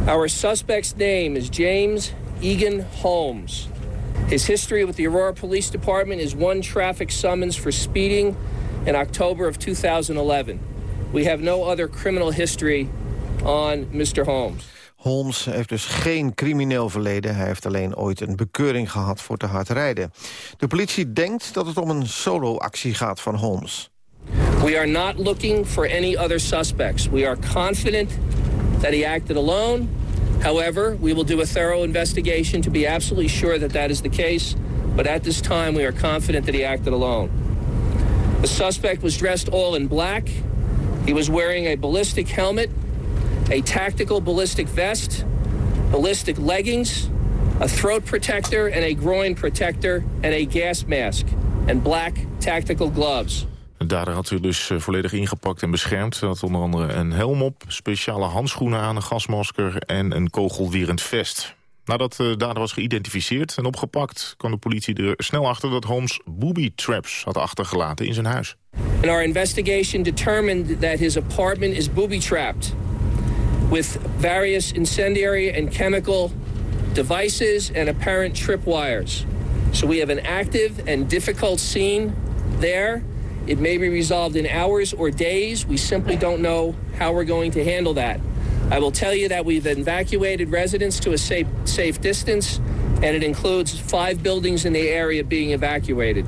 Our suspect's name is James Egan Holmes. His history with the Aurora Police Department is one traffic summons for speeding in October of 2011. We have no other criminal history on Mr. Holmes. Holmes heeft dus geen crimineel verleden. Hij heeft alleen ooit een bekeuring gehad voor te hard rijden. De politie denkt dat het om een solo-actie gaat van Holmes. We are not looking for any other suspects. We are confident that he acted alone. However, we will do a thorough investigation to be absolutely sure that that is the case. But at this time, we are confident that he acted alone. The suspect was dressed all in black. He was wearing a ballistic helmet, a tactical ballistic vest, ballistic leggings, a throat protector and a groin protector, and a gas mask, and black tactical gloves. De dader had zich dus eh, volledig ingepakt en beschermd. Hij had onder andere een helm op, speciale handschoenen aan, een gasmasker en een kogelwerend vest. Nadat de dader was geïdentificeerd en opgepakt... kwam de politie er snel achter dat Holmes booby traps had achtergelaten in zijn huis. And our investigation determined that his apartment is booby-trapped with various incendiary and chemical devices and apparent tripwires. So we have an active and difficult scene there. It may be resolved in hours or days. We simply don't know how we're going to handle that. I will tell you that we've evacuated residents to a safe, safe distance, and it includes five buildings in the area being evacuated.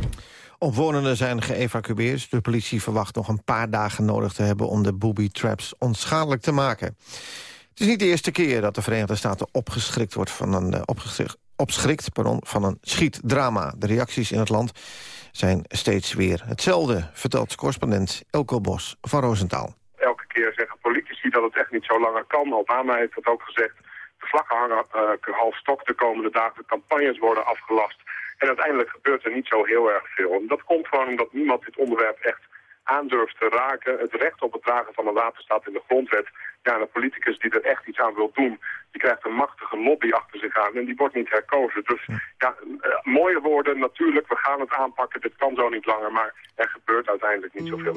Omwonenden zijn geëvacueerd. De politie verwacht nog een paar dagen nodig te hebben... om de booby traps onschadelijk te maken. Het is niet de eerste keer dat de Verenigde Staten opgeschrikt wordt van een, uh, opgeschrikt, opschrikt pardon, van een schietdrama. De reacties in het land zijn steeds weer hetzelfde, vertelt correspondent Elko Bos van Roosentaal. Elke keer zeggen politici dat het echt niet zo langer kan. Obama heeft dat ook gezegd. De vlakken hangen uh, half stok de komende dagen. Campagnes worden afgelast. En uiteindelijk gebeurt er niet zo heel erg veel. Dat komt gewoon omdat niemand dit onderwerp echt aandurft te raken. Het recht op het dragen van een wapen staat in de grondwet. Ja, een politicus die er echt iets aan wil doen, die krijgt een machtige lobby achter zich aan en die wordt niet herkozen. Dus ja, uh, mooie woorden natuurlijk, we gaan het aanpakken, dit kan zo niet langer, maar er gebeurt uiteindelijk niet zoveel.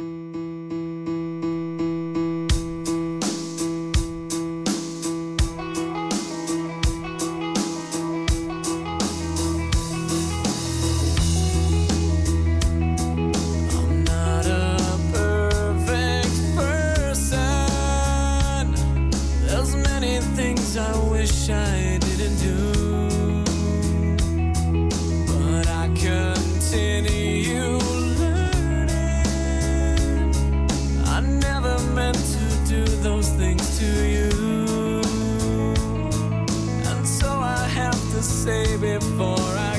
I didn't do, but I continue learning. I never meant to do those things to you, and so I have to say before I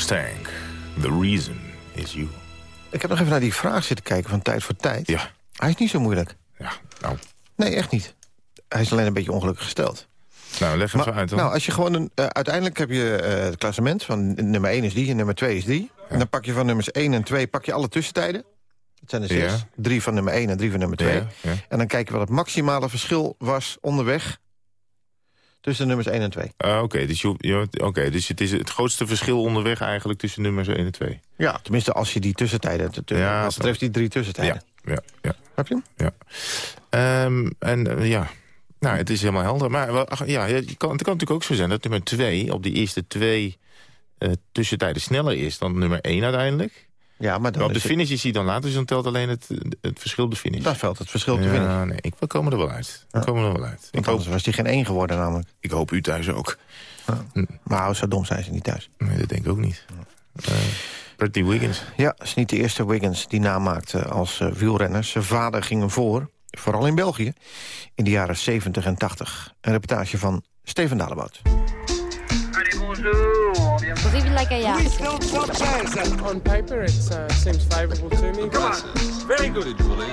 Hoobastank. The reason is you. Ik heb nog even naar die vraag zitten kijken van tijd voor tijd. Ja. Hij is niet zo moeilijk. Ja, nou. Nee, echt niet. Hij is alleen een beetje ongelukkig gesteld. Nou, leg even Maar, uit dan. Nou, als je gewoon een, eh, uiteindelijk heb je eh, het klassement van nummer 1 is die en nummer 2 is die. En dan pak je van nummers 1 en 2 pak je alle tussentijden. Het zijn er zes. Ja. Drie van nummer 1 en drie van nummer 2. Ja, ja. En dan kijk je wat het maximale verschil was onderweg tussen nummers 1 en 2. Ah, Oké, dus, je, je- oké, dus het is het grootste verschil onderweg eigenlijk tussen nummers 1 en 2. Ja, tenminste als je die tussentijden... Ja, wat betreft die drie tussentijden. Ja, ja, ja. Heb je hem? Ja. Ehm, en eh, ja, nou, het is helemaal helder. Maar ach, ja, het kan, het kan natuurlijk ook zo zijn dat nummer 2 op die eerste twee eh, tussentijden sneller is dan nummer 1 uiteindelijk. Ja, maar dan op de finish is hij dan later, dus dan telt alleen het, het verschil op de finish. Dat valt het verschil te ja, winnen. nee, ik, we komen er wel uit. We komen er wel uit. Ik hoop, anders was die geen 1 geworden namelijk. ik hoop u thuis ook. Maar zo dom zijn ze niet thuis. Nee, dat denk ik ook niet. Eh Pretty Wiggins. Ja, is niet de eerste Wiggins die namaakte als eh, wielrenner. Zijn vader ging hem voor, vooral in België, in de jaren 70 en 80. Een reportage van Steven Dalebout. Breathe like a yacht. On paper, it uh, seems favorable to me. Come on. Very good, Julie.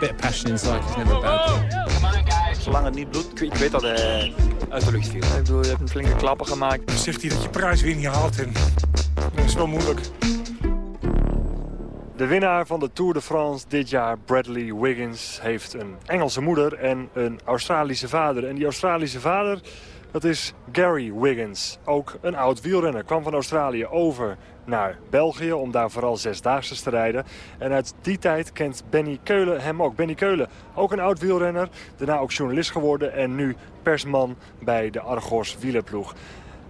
Bit of passion inside is never a bad thing. Zolang het niet bloedt, ik weet dat hij uit de lucht viel. Ik bedoel, je hebt een flinke klappen gemaakt. Dan zegt hij dat je prijswinning haalt en dat is wel moeilijk. De winnaar van de Tour de France dit jaar, Bradley Wiggins, heeft een Engelse moeder en een Australische vader. En die Australische vader, dat is Gary Wiggins. Ook een oud wielrenner. Kwam van Australië over naar België om daar vooral zesdaagse te rijden. En uit die tijd kent Benny Keulen hem ook. Benny Keulen, ook een oud wielrenner. Daarna ook journalist geworden en nu persman bij de Argos wielerploeg.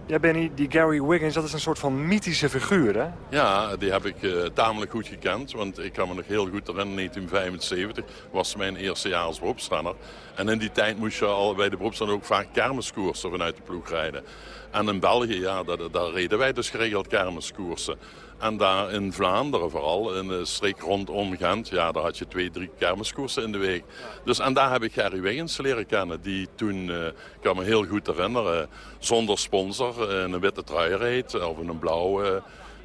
Ja, Benny, die Gary Wiggins, dat is een soort van mythische figuur, hè? Ja, die heb ik eh, tamelijk goed gekend. Want ik kan me nog heel goed herinneren, 1975 was mijn eerste jaar als beroepsrenner. En in die tijd moest je al bij de beroepsrenner ook vaak kermiskoersen vanuit de ploeg rijden. En in België, ja, daar, daar reden wij dus geregeld kermiskoersen. En daar in Vlaanderen vooral, in de streek rondom Gent, ja, daar had je twee, drie kermiskoersen in de week. Dus, en daar heb ik Gary Wiggins leren kennen, die toen, eh, ik kan me heel goed herinneren, zonder sponsor eh, in een witte trui reed, of een blauwe,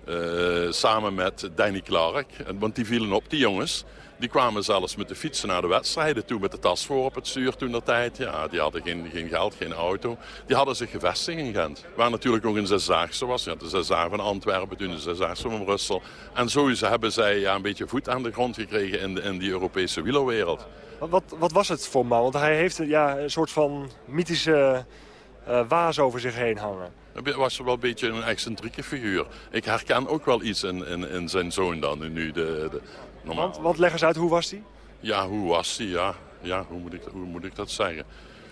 eh, samen met Danny Clark. Want die vielen op, die jongens. Die kwamen zelfs met de fietsen naar de wedstrijden toe, met de tas voor op het stuur toen der tijd. Ja, die hadden geen, geen geld, geen auto. Die hadden zich gevestigd in Gent. Waar natuurlijk ook een zesdaagse was. Ja, de zesdaagse van Antwerpen, toen de zesdaagse van Brussel. En zo hebben zij ja, een beetje voet aan de grond gekregen in, de, in die Europese wielerwereld. Wat, wat, was het voor man? Want hij heeft ja, een soort van mythische eh, waas over zich heen hangen. Hij was wel een beetje een excentrieke figuur. Ik herken ook wel iets in, in, in zijn zoon dan nu. De, de, normaal. Want, want leg eens uit, hoe was hij? Ja, hoe was hij? Ja, ja hoe, moet ik, hoe moet ik dat zeggen?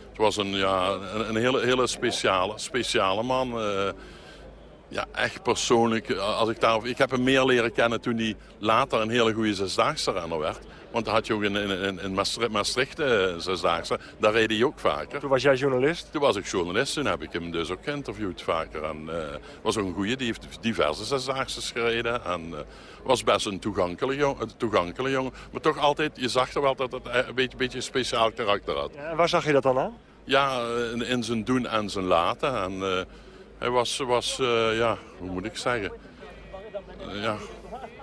Het was een, ja, een, een hele, hele speciale, speciale man. eh, ja, echt persoonlijk. eh, Als ik, daar, ik heb hem meer leren kennen toen hij later een hele goede zesdaagse renner werd. Want dan had je ook in, in, in Maastricht, eh, zesdaagse. Daar reed hij ook vaker. Toen was jij journalist? Toen was ik journalist. Toen heb ik hem dus ook geïnterviewd vaker. En eh, was ook een goeie. Die heeft diverse zesdaagses gereden. En eh, was best een toegankelijke jongen, toegankelijke jongen. Maar toch altijd, je zag er wel dat het een beetje, beetje een speciaal karakter had. Ja, en waar zag je dat dan aan? Ja, in, in zijn doen en zijn laten. En, Hij was, was ja, hoe moet ik zeggen? Ja,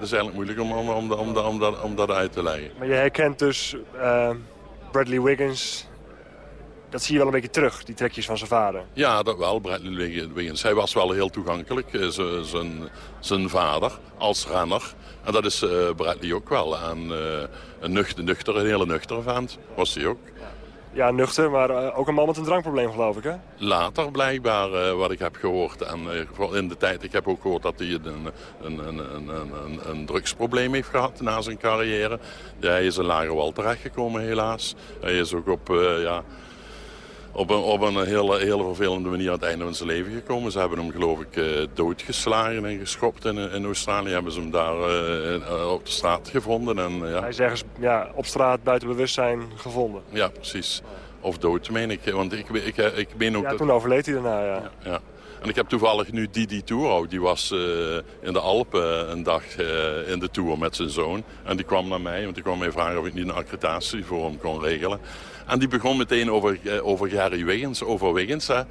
is eigenlijk moeilijk om, om, om, om, om, dat, om dat uit te leggen. Maar je herkent dus eh, Bradley Wiggins... Dat zie je wel een beetje terug, die trekjes van zijn vader. Ja, dat wel, Bradley Wiggins. Hij was wel heel toegankelijk, eh, zijn- vader, als renner. En dat is eh, Bradley ook wel. En, een nuchter, nuchter, een hele nuchtere vent was hij ook. Ja, nuchter, maar eh, ook een man met een drankprobleem, geloof ik, hè? Later blijkbaar, eh, wat ik heb gehoord. En vooral in de tijd, ik heb ook gehoord dat hij een, een, een, een, een, drugsprobleem heeft gehad na zijn carrière. Ja, hij is in lage wal terechtgekomen helaas. Hij is ook op, ja, op een, op een hele, hele vervelende manier aan het einde van zijn leven gekomen. Ze hebben hem geloof ik eh, doodgeslagen en geschopt in, in Australië. Hebben ze hem daar eh, eh, op de straat gevonden. En, ja. Hij is ergens ja, op straat buiten bewustzijn gevonden. Ja, precies. Of dood, meen ik. Want ik, ik, ik, ik meen ook Ja, dat... toen overleed hij daarna, ja. Ja. En ik heb toevallig nu Didi Touro. Die was eh, in de Alpen een dag eh, in de Tour met zijn zoon. En die kwam naar mij, want die kwam mij vragen of ik niet een accreditatie voor hem kon regelen. En die begon meteen over, eh, over Gary Wiggins, over Wiggins. Hè.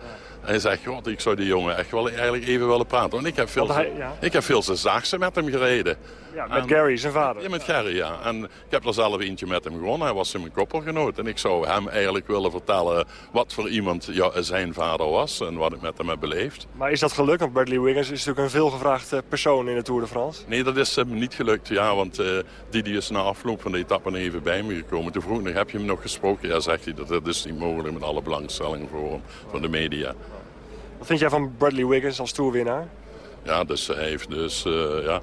Hij zegt, god, ik zou die jongen echt wel eigenlijk even willen praten. Want ik heb veel, hij- ja. ik heb veel zaagse met hem gereden. Ja, met En- Gary, zijn vader. Ja, met Gary, ja. En ik heb er zelf eentje met hem gewonnen. Hij was in mijn koppelgenoot. En ik zou hem eigenlijk willen vertellen wat voor iemand ja, zijn vader was. En wat ik met hem heb beleefd. Maar is dat gelukt? Want Bradley Wiggins is natuurlijk een veelgevraagde persoon in de Tour de France. Nee, dat is hem niet gelukt. Ja, want eh Didi is na afloop van de etappe even bij me gekomen. Toen vroeg ik heb je hem nog gesproken? Ja, zegt hij, dat, dat is niet mogelijk met alle belangstelling voor hem, van de media. Wat vind jij van Bradley Wiggins als toerwinnaar? Ja, dus hij heeft dus, eh, ja...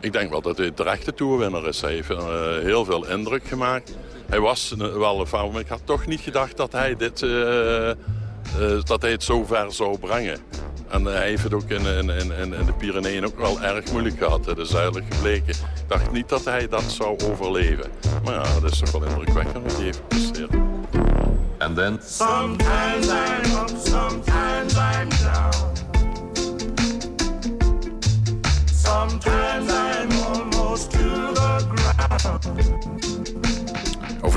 Ik denk wel dat hij de rechte toerwinnaar is. Hij heeft eh, heel veel indruk gemaakt. Hij was wel een fout, maar ik had toch niet gedacht dat hij, dit, eh, dat hij het zo ver zou brengen. En eh, hij heeft het ook in, in, in, in de Pyreneeën ook wel erg moeilijk gehad. Dat is duidelijk gebleken. Ik dacht niet dat hij dat zou overleven. Maar ja, dat is toch wel indrukwekkend wat hij heeft gepresteerd. En dan... Sometimes I'm up, sometimes I'm down. Sometimes I'm almost to the ground.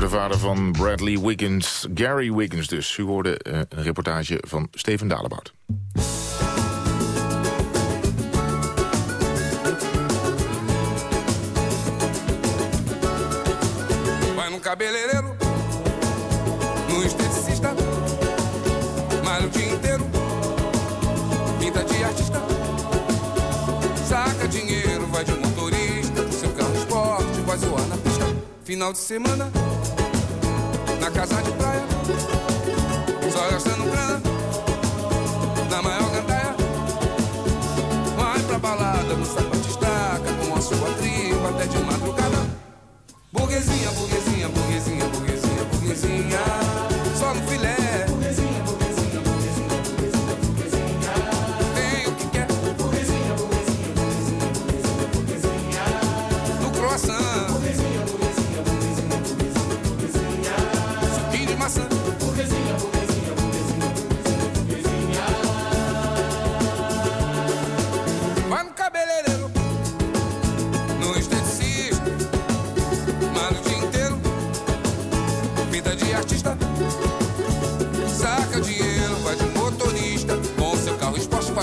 De vader van Bradley Wiggins, Gary Wiggins dus. U hoorde eh, een reportage van Steven Dalebout. Cabeleireiro, num esteticista, malha o dia inteiro, pinta de artista, saca dinheiro, vai de motorista, seu carro esporte, vai zoar na pista. Final de semana, na casa de praia, só gastando grana, na maior gandaia. Vai pra balada, no sapato estaca, com a sua tribo até de madrugada. Burguesinha, burguesinha, burguesinha, burguesinha, burguesinha. Só no filé.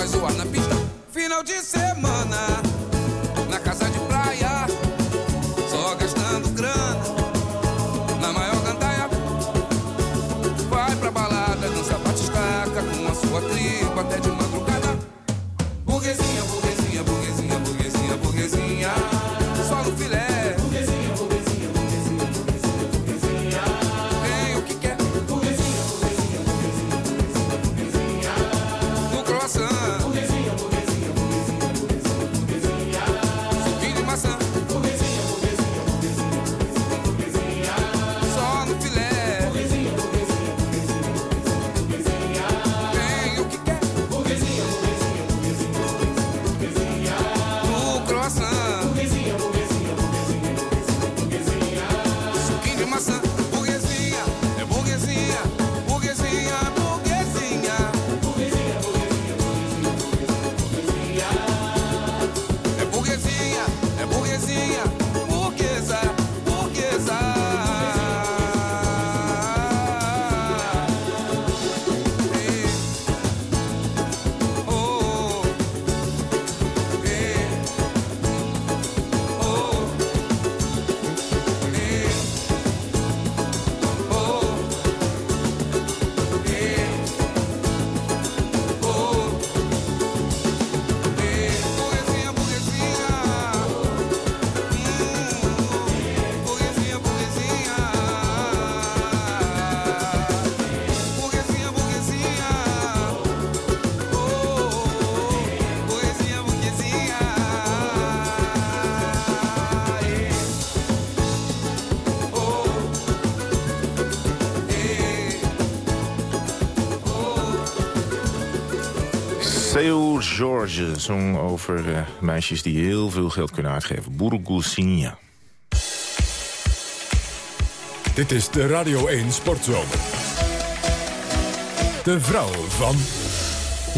Carro George zong over eh, meisjes die heel veel geld kunnen uitgeven. Burgusinha. Dit is de Radio 1 Sportzomer. De vrouw van...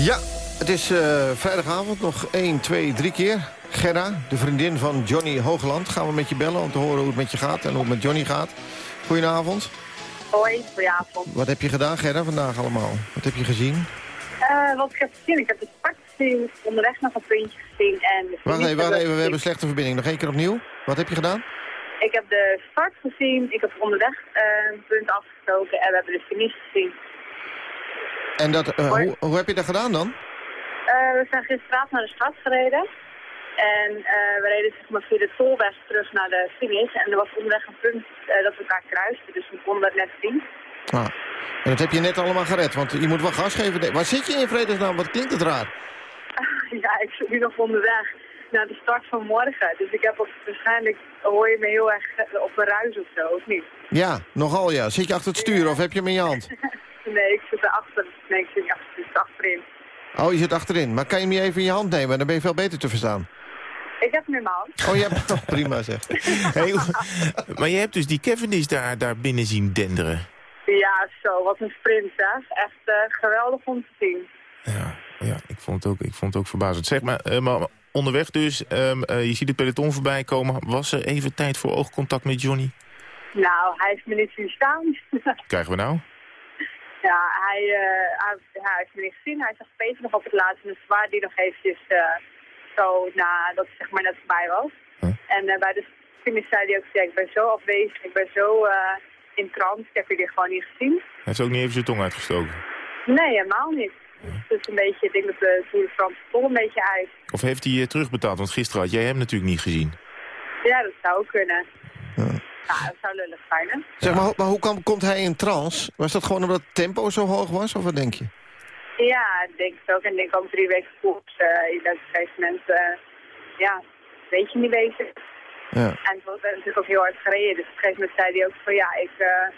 Ja, het is eh, vrijdagavond nog 1, 2, 3 keer. Gerda, de vriendin van Johnny Hoogland. Gaan we met je bellen om te horen hoe het met je gaat en hoe het met Johnny gaat. Goedenavond. Hoi, goedenavond. Wat heb je gedaan, Gerda, vandaag allemaal? Wat heb je gezien? Uh, wat ik heb gezien, ik heb de start onderweg nog een puntje gezien en... De wacht even, wacht even, we hebben een slechte verbinding. Nog één keer opnieuw. Wat heb je gedaan? Ik heb de start gezien, ik heb onderweg uh, een punt afgestoken en we hebben de finish gezien. En dat, uh, hoe, hoe, heb je dat gedaan dan? we zijn gisteravond naar de stad gereden. En we reden zeg maar, via de tolweg terug naar de finish. En er was onderweg een punt dat we elkaar kruisten, dus we konden dat net zien. Ah. En dat heb je net allemaal gered, want je moet wel gas geven. Waar zit je in vredesnaam? Wat klinkt het raar? Ja, ik zit nu nog onderweg naar de start van morgen. Dus ik heb ook, waarschijnlijk, hoor je me heel erg op een ruis of zo, of niet? Ja, nogal ja. Zit je achter het stuur of heb je hem in je hand? nee, ik zit erachter. Nee, ik zit achter, ik zit achterin. Oh, je zit achterin. Maar kan je hem niet even in je hand nemen? Dan ben je veel beter te verstaan. Ik heb hem in mijn hand. Oh, je hebt toch prima zeg. Hey, maar je hebt dus die Cavendish daar, daar binnen zien denderen. Ja, zo. Wat een sprint, hè. Echt uh, geweldig om te zien. Ja, ja ik, vond het ook, ik vond het ook verbazend. Zeg maar, uh, maar onderweg dus, um, uh, je ziet het peloton voorbij komen. Was er even tijd voor oogcontact met Johnny? Nou, hij heeft me niet zien staan. Krijgen we nou? Ja, hij, hij, hij, heeft me niet gezien. Hij zag Peter nog op het laatste. Dus waar die nog eventjes zo nadat het zeg maar net voorbij was. En bij de finish zei hij ook, ja, ik ben zo afwezig, ik ben zo in trance. Ik heb jullie gewoon niet gezien. Hij heeft ook niet even zijn tong uitgestoken? Nee, helemaal niet. Het is een beetje, ik denk dat de Tour de France vol een beetje uit. Of heeft hij je terugbetaald? Want gisteren had jij hem natuurlijk niet gezien. Ja, dat zou ook kunnen. Ja. dat zou lullig zijn, hè? Zeg maar, maar hoe kan, komt hij in trance? Was dat gewoon omdat het tempo zo hoog was, of wat denk je? Ja, ik denk het ook. En ik denk ook drie weken koers. Uh, dat op een gegeven moment, uh, ja, weet je niet beter. Ja. En het was natuurlijk ook heel hard gereden. Dus op een gegeven moment zei hij ook van ja, ik uh,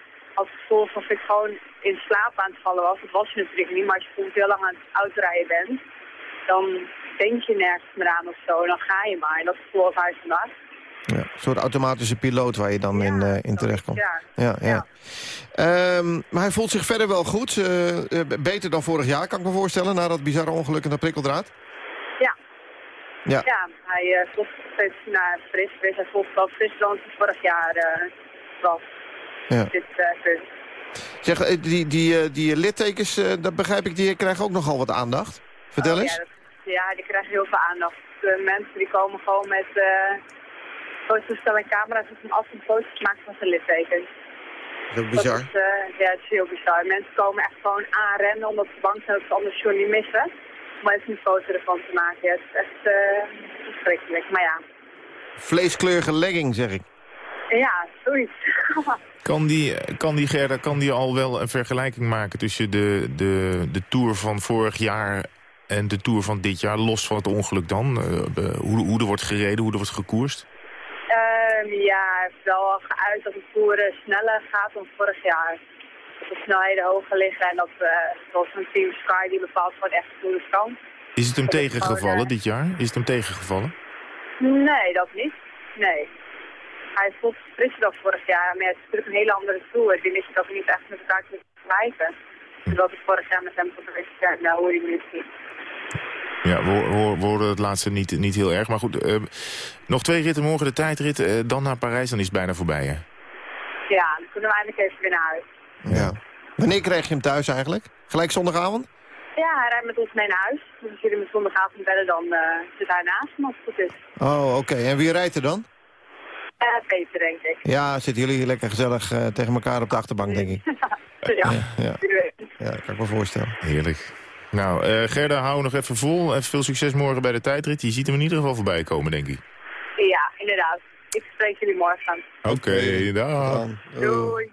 als gevolg of ik gewoon in slaap aan het vallen was. Dat was je natuurlijk niet, maar als je bijvoorbeeld heel lang aan het autorijden bent, dan denk je nergens meer aan of zo. En dan ga je maar. En dat gevoel was hij vandaag. Ja, een soort automatische piloot waar je dan in, uh, in terecht komt. Ja. Ja, ja. Um, maar hij voelt zich verder wel goed. Uh, beter dan vorig jaar, kan ik me voorstellen, na dat bizarre ongeluk in dat prikkeldraad. Ja. Ja, ja hij voelt steeds nou, fris. Hij voelt wel fris dan vorig jaar was. Ja. Dit punt. Zeg, die, die, die littekens, dat begrijp ik, die krijgen ook nogal wat aandacht. Vertel oh, eens. Ja, dat, ja, die krijgen heel veel aandacht. De mensen die komen gewoon met fototoestel en camera's om af en foto's maken van zijn littekens. Dat is bizar. Dat is, uh, ja, het is heel bizar. Mensen komen echt gewoon aanrennen omdat ze bang zijn dat ze anders Johnny missen. Om even een foto ervan te maken. Het is echt uh, verschrikkelijk, maar ja. Vleeskleurige legging, zeg ik. Ja, zoiets. kan, die, kan die Gerda kan die al wel een vergelijking maken tussen de, de, de Tour van vorig jaar en de Tour van dit jaar, los van het ongeluk dan? Uh, hoe, hoe er wordt gereden, hoe er wordt gekoerst? Um, ja, hij heeft wel al geuit dat de Tour sneller gaat dan vorig jaar. Dat de snelheden hoger liggen en dat uh, zoals een Team Sky die bepaalt gewoon echt de Tour France. Is het hem tegengevallen dit jaar? Is het hem tegengevallen? Nee, dat niet. Nee. Hij voelt frisser dan vorig jaar, maar het is natuurlijk een hele andere Tour. Die is ook niet echt met elkaar te vergelijken. Wat ik vorig jaar met hem geweest ben, nou hoe hij nu. Ja, we, horen het laatste niet, niet heel erg. Maar goed, uh, nog twee ritten morgen, de tijdrit. Uh, dan naar Parijs, dan is het bijna voorbij, hè? Ja, dan kunnen we eindelijk even weer naar huis. Ja. Wanneer krijg je hem thuis eigenlijk? Gelijk zondagavond? Ja, hij rijdt met ons mee naar huis. Dus als jullie met zondagavond bellen, dan uh, zit hij naast me als het goed is. Oh, oké. Okay. En wie rijdt er dan? Uh, Peter, denk ik. Ja, zitten jullie lekker gezellig uh, tegen elkaar op de achterbank, denk ik. ja, ja. ja. ja, dat kan ik me voorstellen. Heerlijk. Nou, uh, Gerda, hou nog even vol. En veel succes morgen bij de tijdrit. Je ziet hem in ieder geval voorbij komen, denk ik. Ja, inderdaad. Ik spreek jullie morgen. Oké, okay, dag. Doei.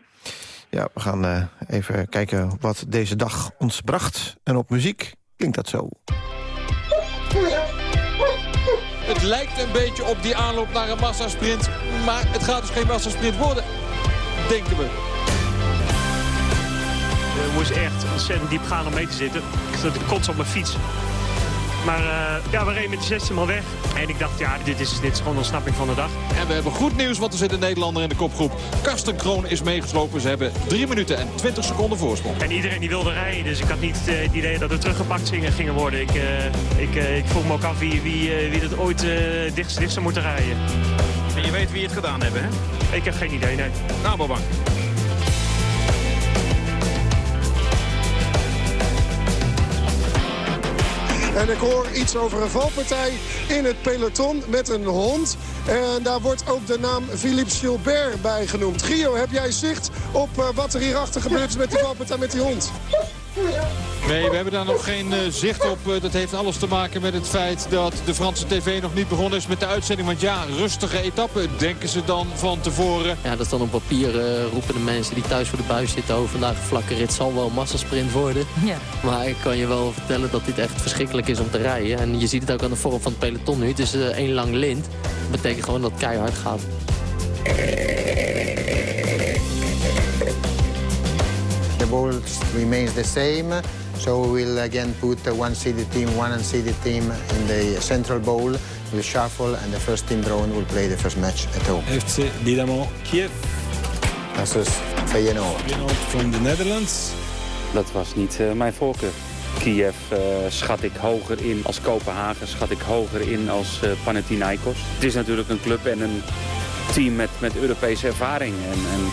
Ja, we gaan uh, even kijken wat deze dag ons bracht. En op muziek klinkt dat zo. Het lijkt een beetje op die aanloop naar een massasprint. Maar het gaat dus geen massasprint worden, denken we. Het moest echt ontzettend diep gaan om mee te zitten. Ik kotsen op mijn fiets. Maar eh, ja, we reden met de 16 man weg. En ik dacht, ja, dit is, dit is gewoon de ontsnapping van de dag. En we hebben goed nieuws, want er zit een Nederlander in de kopgroep. Karsten Kroon is meegeslopen. Ze hebben 3 minuten en 20 seconden voorsprong. En iedereen die wilde rijden, dus ik had niet eh, het idee dat we teruggepakt gingen, gingen worden. Ik, eh, ik, ik vroeg me ook af wie, wie, eh, wie dat ooit eh dichtst, dichtst zou moeten rijden. En je weet wie het gedaan hebben, hè? Ik heb geen idee, nee. Rabobank. En ik hoor iets over een valpartij in het peloton met een hond. En daar wordt ook de naam Philippe Gilbert bij genoemd. Gio, heb jij zicht op eh, wat er hierachter gebeurd is met die valpartij met die hond? Nee, we hebben daar nog geen eh, zicht op. Eh, dat heeft alles te maken met het feit dat de Franse tv nog niet begonnen is met de uitzending. Want ja, rustige etappe denken ze dan van tevoren. Ja, dat is dan op papier eh, roepen de mensen die thuis voor de buis zitten... over vandaag een vlakke rit zal wel een massasprint worden. Ja. Maar ik kan je wel vertellen dat dit echt verschrikkelijk is om te rijden. En je ziet het ook aan de vorm van het peloton nu. Het is één lang lint. Dat betekent gewoon dat het keihard gaat. The ball remains the same, so we will again put uh, one seeded team, one unseeded team in the central bowl. We'll shuffle, and the first team drawn will play the first match at home. FC Dynamo Kiev. Versus Feyenoord. Feyenoord from the Netherlands. Dat was niet eh, mijn voorkeur. Kiev eh, schat ik hoger in als Kopenhagen, schat ik hoger in als eh, Panathinaikos. Het is natuurlijk een club en een team met, met Europese ervaring. En, en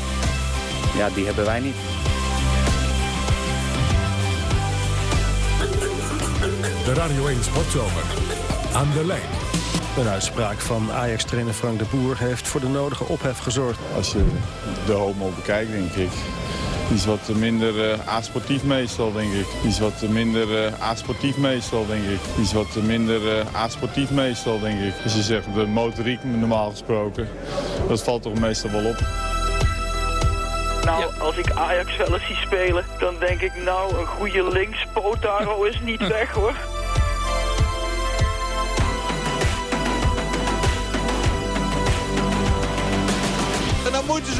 ja, die hebben wij niet. De Radio 1 Sportzomer. Aan de lijn. Een uitspraak van Ajax-trainer Frank de Boer heeft voor de nodige ophef gezorgd. Als je de homo bekijkt, denk ik. Iets wat minder uh, asportief meestal, denk ik. Iets wat minder uh, asportief meestal, denk ik. Iets wat minder uh, asportief meestal, denk ik. Als je zegt de motoriek, normaal gesproken, dat valt toch meestal wel op. Nou, als ik Ajax wel eens zie spelen, dan denk ik nou, een goede linkspoot daar is niet weg hoor.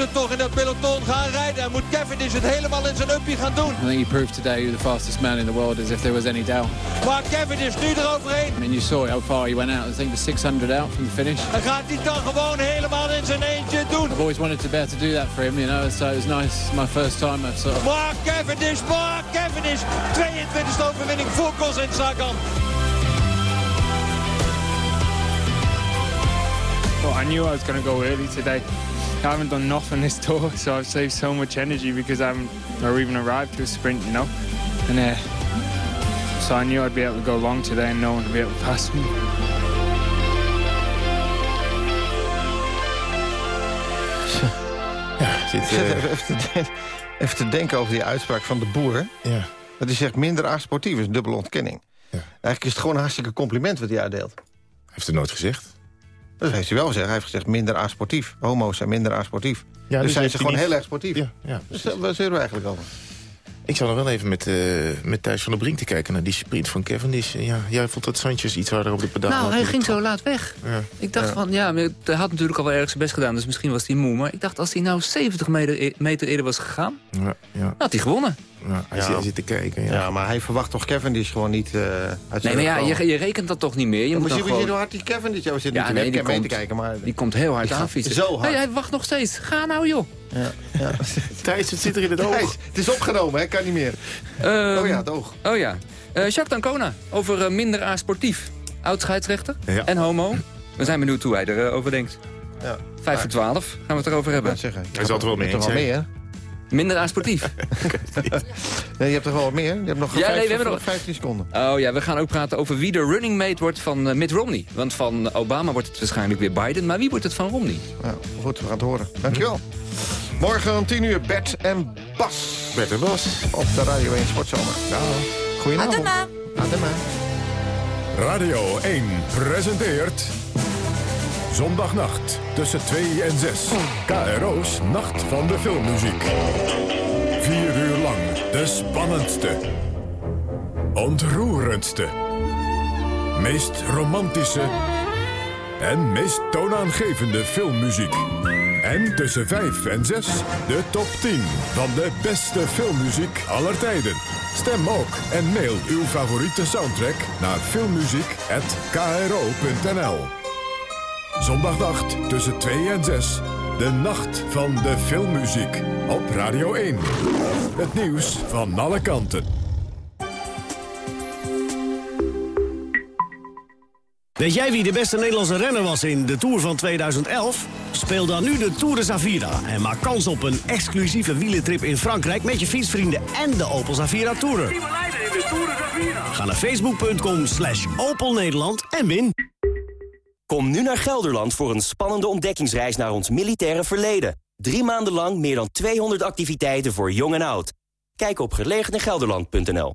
Ze toch in dat peloton gaan rijden. En moet Cavendish het helemaal in zijn uppie gaan doen. I think he proved today who the fastest man in the world is, if there was any doubt. Maar Cavendish nu eroverheen. I mean, you saw how far he went out. I think the 600 out from the finish. En gaat hij dan gewoon helemaal in zijn eentje doen. I've always wanted to be able to do that for him, you know. So it was nice. It's my first time. I've sort of... Mark Cavendish, Mark Cavendish. 22e overwinning voor Kozin Sagan. Well, I knew I was going to go early today. I haven't done nothing this tour, so I've saved so much energy because I haven't or even arrived to a sprint, you know. And uh, so I knew I'd be able to go long today and no one would be able to pass me. Ja, zit, even, te, even te denken over die uitspraak van de boer. Ja. Dat hij zegt minder asportief is een dubbele ontkenning. Eigenlijk is het gewoon een hartstikke compliment wat hij uitdeelt. Hij heeft het nooit gezegd. Dat heeft hij wel gezegd. Hij heeft gezegd minder asportief. Homo's zijn minder asportief. Ja, dus, dus zijn ze gewoon niet- heel erg sportief. Ja, ja, dus daar- zitten we eigenlijk over? Ik zou nog wel even met, eh met Thijs van der Brink te kijken naar die sprint van Cavendish. Ja, jij vond dat Sanchez iets harder op de pedaal. Nou, hij ging zo laat weg. Ja. Ik dacht Ja. van, ja, hij had natuurlijk al wel erg zijn best gedaan, dus misschien was hij moe. Maar ik dacht, als hij nou 70 meter, e- meter eerder was gegaan, Ja, ja. had hij gewonnen. Ja, hij, zit, hij zit te kijken. Ja. Ja, maar hij verwacht toch Cavendish gewoon niet eh uit Nee, zijn maar ja, je, je rekent dat toch niet meer. Je Ja, moet maar dan zie je gewoon... hoe hard die Cavendish jou zit Ja, ja, nee, nee, die mee te kijken. Maar Die komt heel hard Die gaat aanfietsen. zo hard. Nee, hij wacht nog steeds. Ga nou, joh. Ja, ja. Thijs, het zit er in het oog. Thijs, het is opgenomen, hè? kan niet meer. Ehm, oh ja, het oog. Oh ja. Eh, Jacques Dancona, over eh, minder A-sportief. Oud-scheidsrechter Ja. en homo. We zijn benieuwd hoe hij erover denkt. Ja. 5 voor 12 gaan we het erover hebben. Zeggen. Hij zal het er wel mee eens wel zijn. meer, Minder A-sportief. Nee, je hebt er wel wat meer. Je hebt nog Ja, vijf- nee, we hebben nog- 15 seconden. Oh ja, we gaan ook praten over wie de running mate wordt van eh, Mitt Romney. Want van Obama wordt het waarschijnlijk weer Biden. Maar wie wordt het van Romney? Nou, goed, we gaan het horen. Dankjewel. Morgen om 10 uur Bert en Bas. Bert en Bas. Op de Radio 1 Sportzomer. Goedenavond. Adema. Adema. Radio 1 presenteert... Zondagnacht tussen 2 en 6. KRO's Nacht van de Filmmuziek. Vier uur lang de spannendste. Ontroerendste. Meest romantische... en meest toonaangevende filmmuziek. En tussen 5 en 6 de top 10 van de beste filmmuziek aller tijden. Stem ook en mail uw favoriete soundtrack naar filmmuziek.kro.nl Zondagnacht tussen 2 en 6. De nacht van de filmmuziek. Op Radio 1. Het nieuws van alle kanten. Weet jij wie de beste Nederlandse renner was in de Tour van 2011? Speel dan nu de Tour de Zavira en maak kans op een exclusieve wielentrip in Frankrijk... met je fietsvrienden en de Opel Zavira Tourer. Ga naar facebook.com slash Opel Nederland en win. Kom nu naar Gelderland voor een spannende ontdekkingsreis naar ons militaire verleden. Drie maanden lang meer dan 200 activiteiten voor jong en oud. Kijk op gelegenegelderland.nl.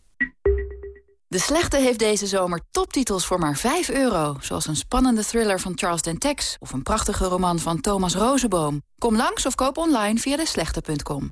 De Slechte heeft deze zomer toptitels voor maar 5 euro. Zoals een spannende thriller van Charles Dentex... of een prachtige roman van Thomas Rozenboom. Kom langs of koop online via deslechte.com.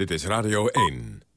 Dit is Radio 1.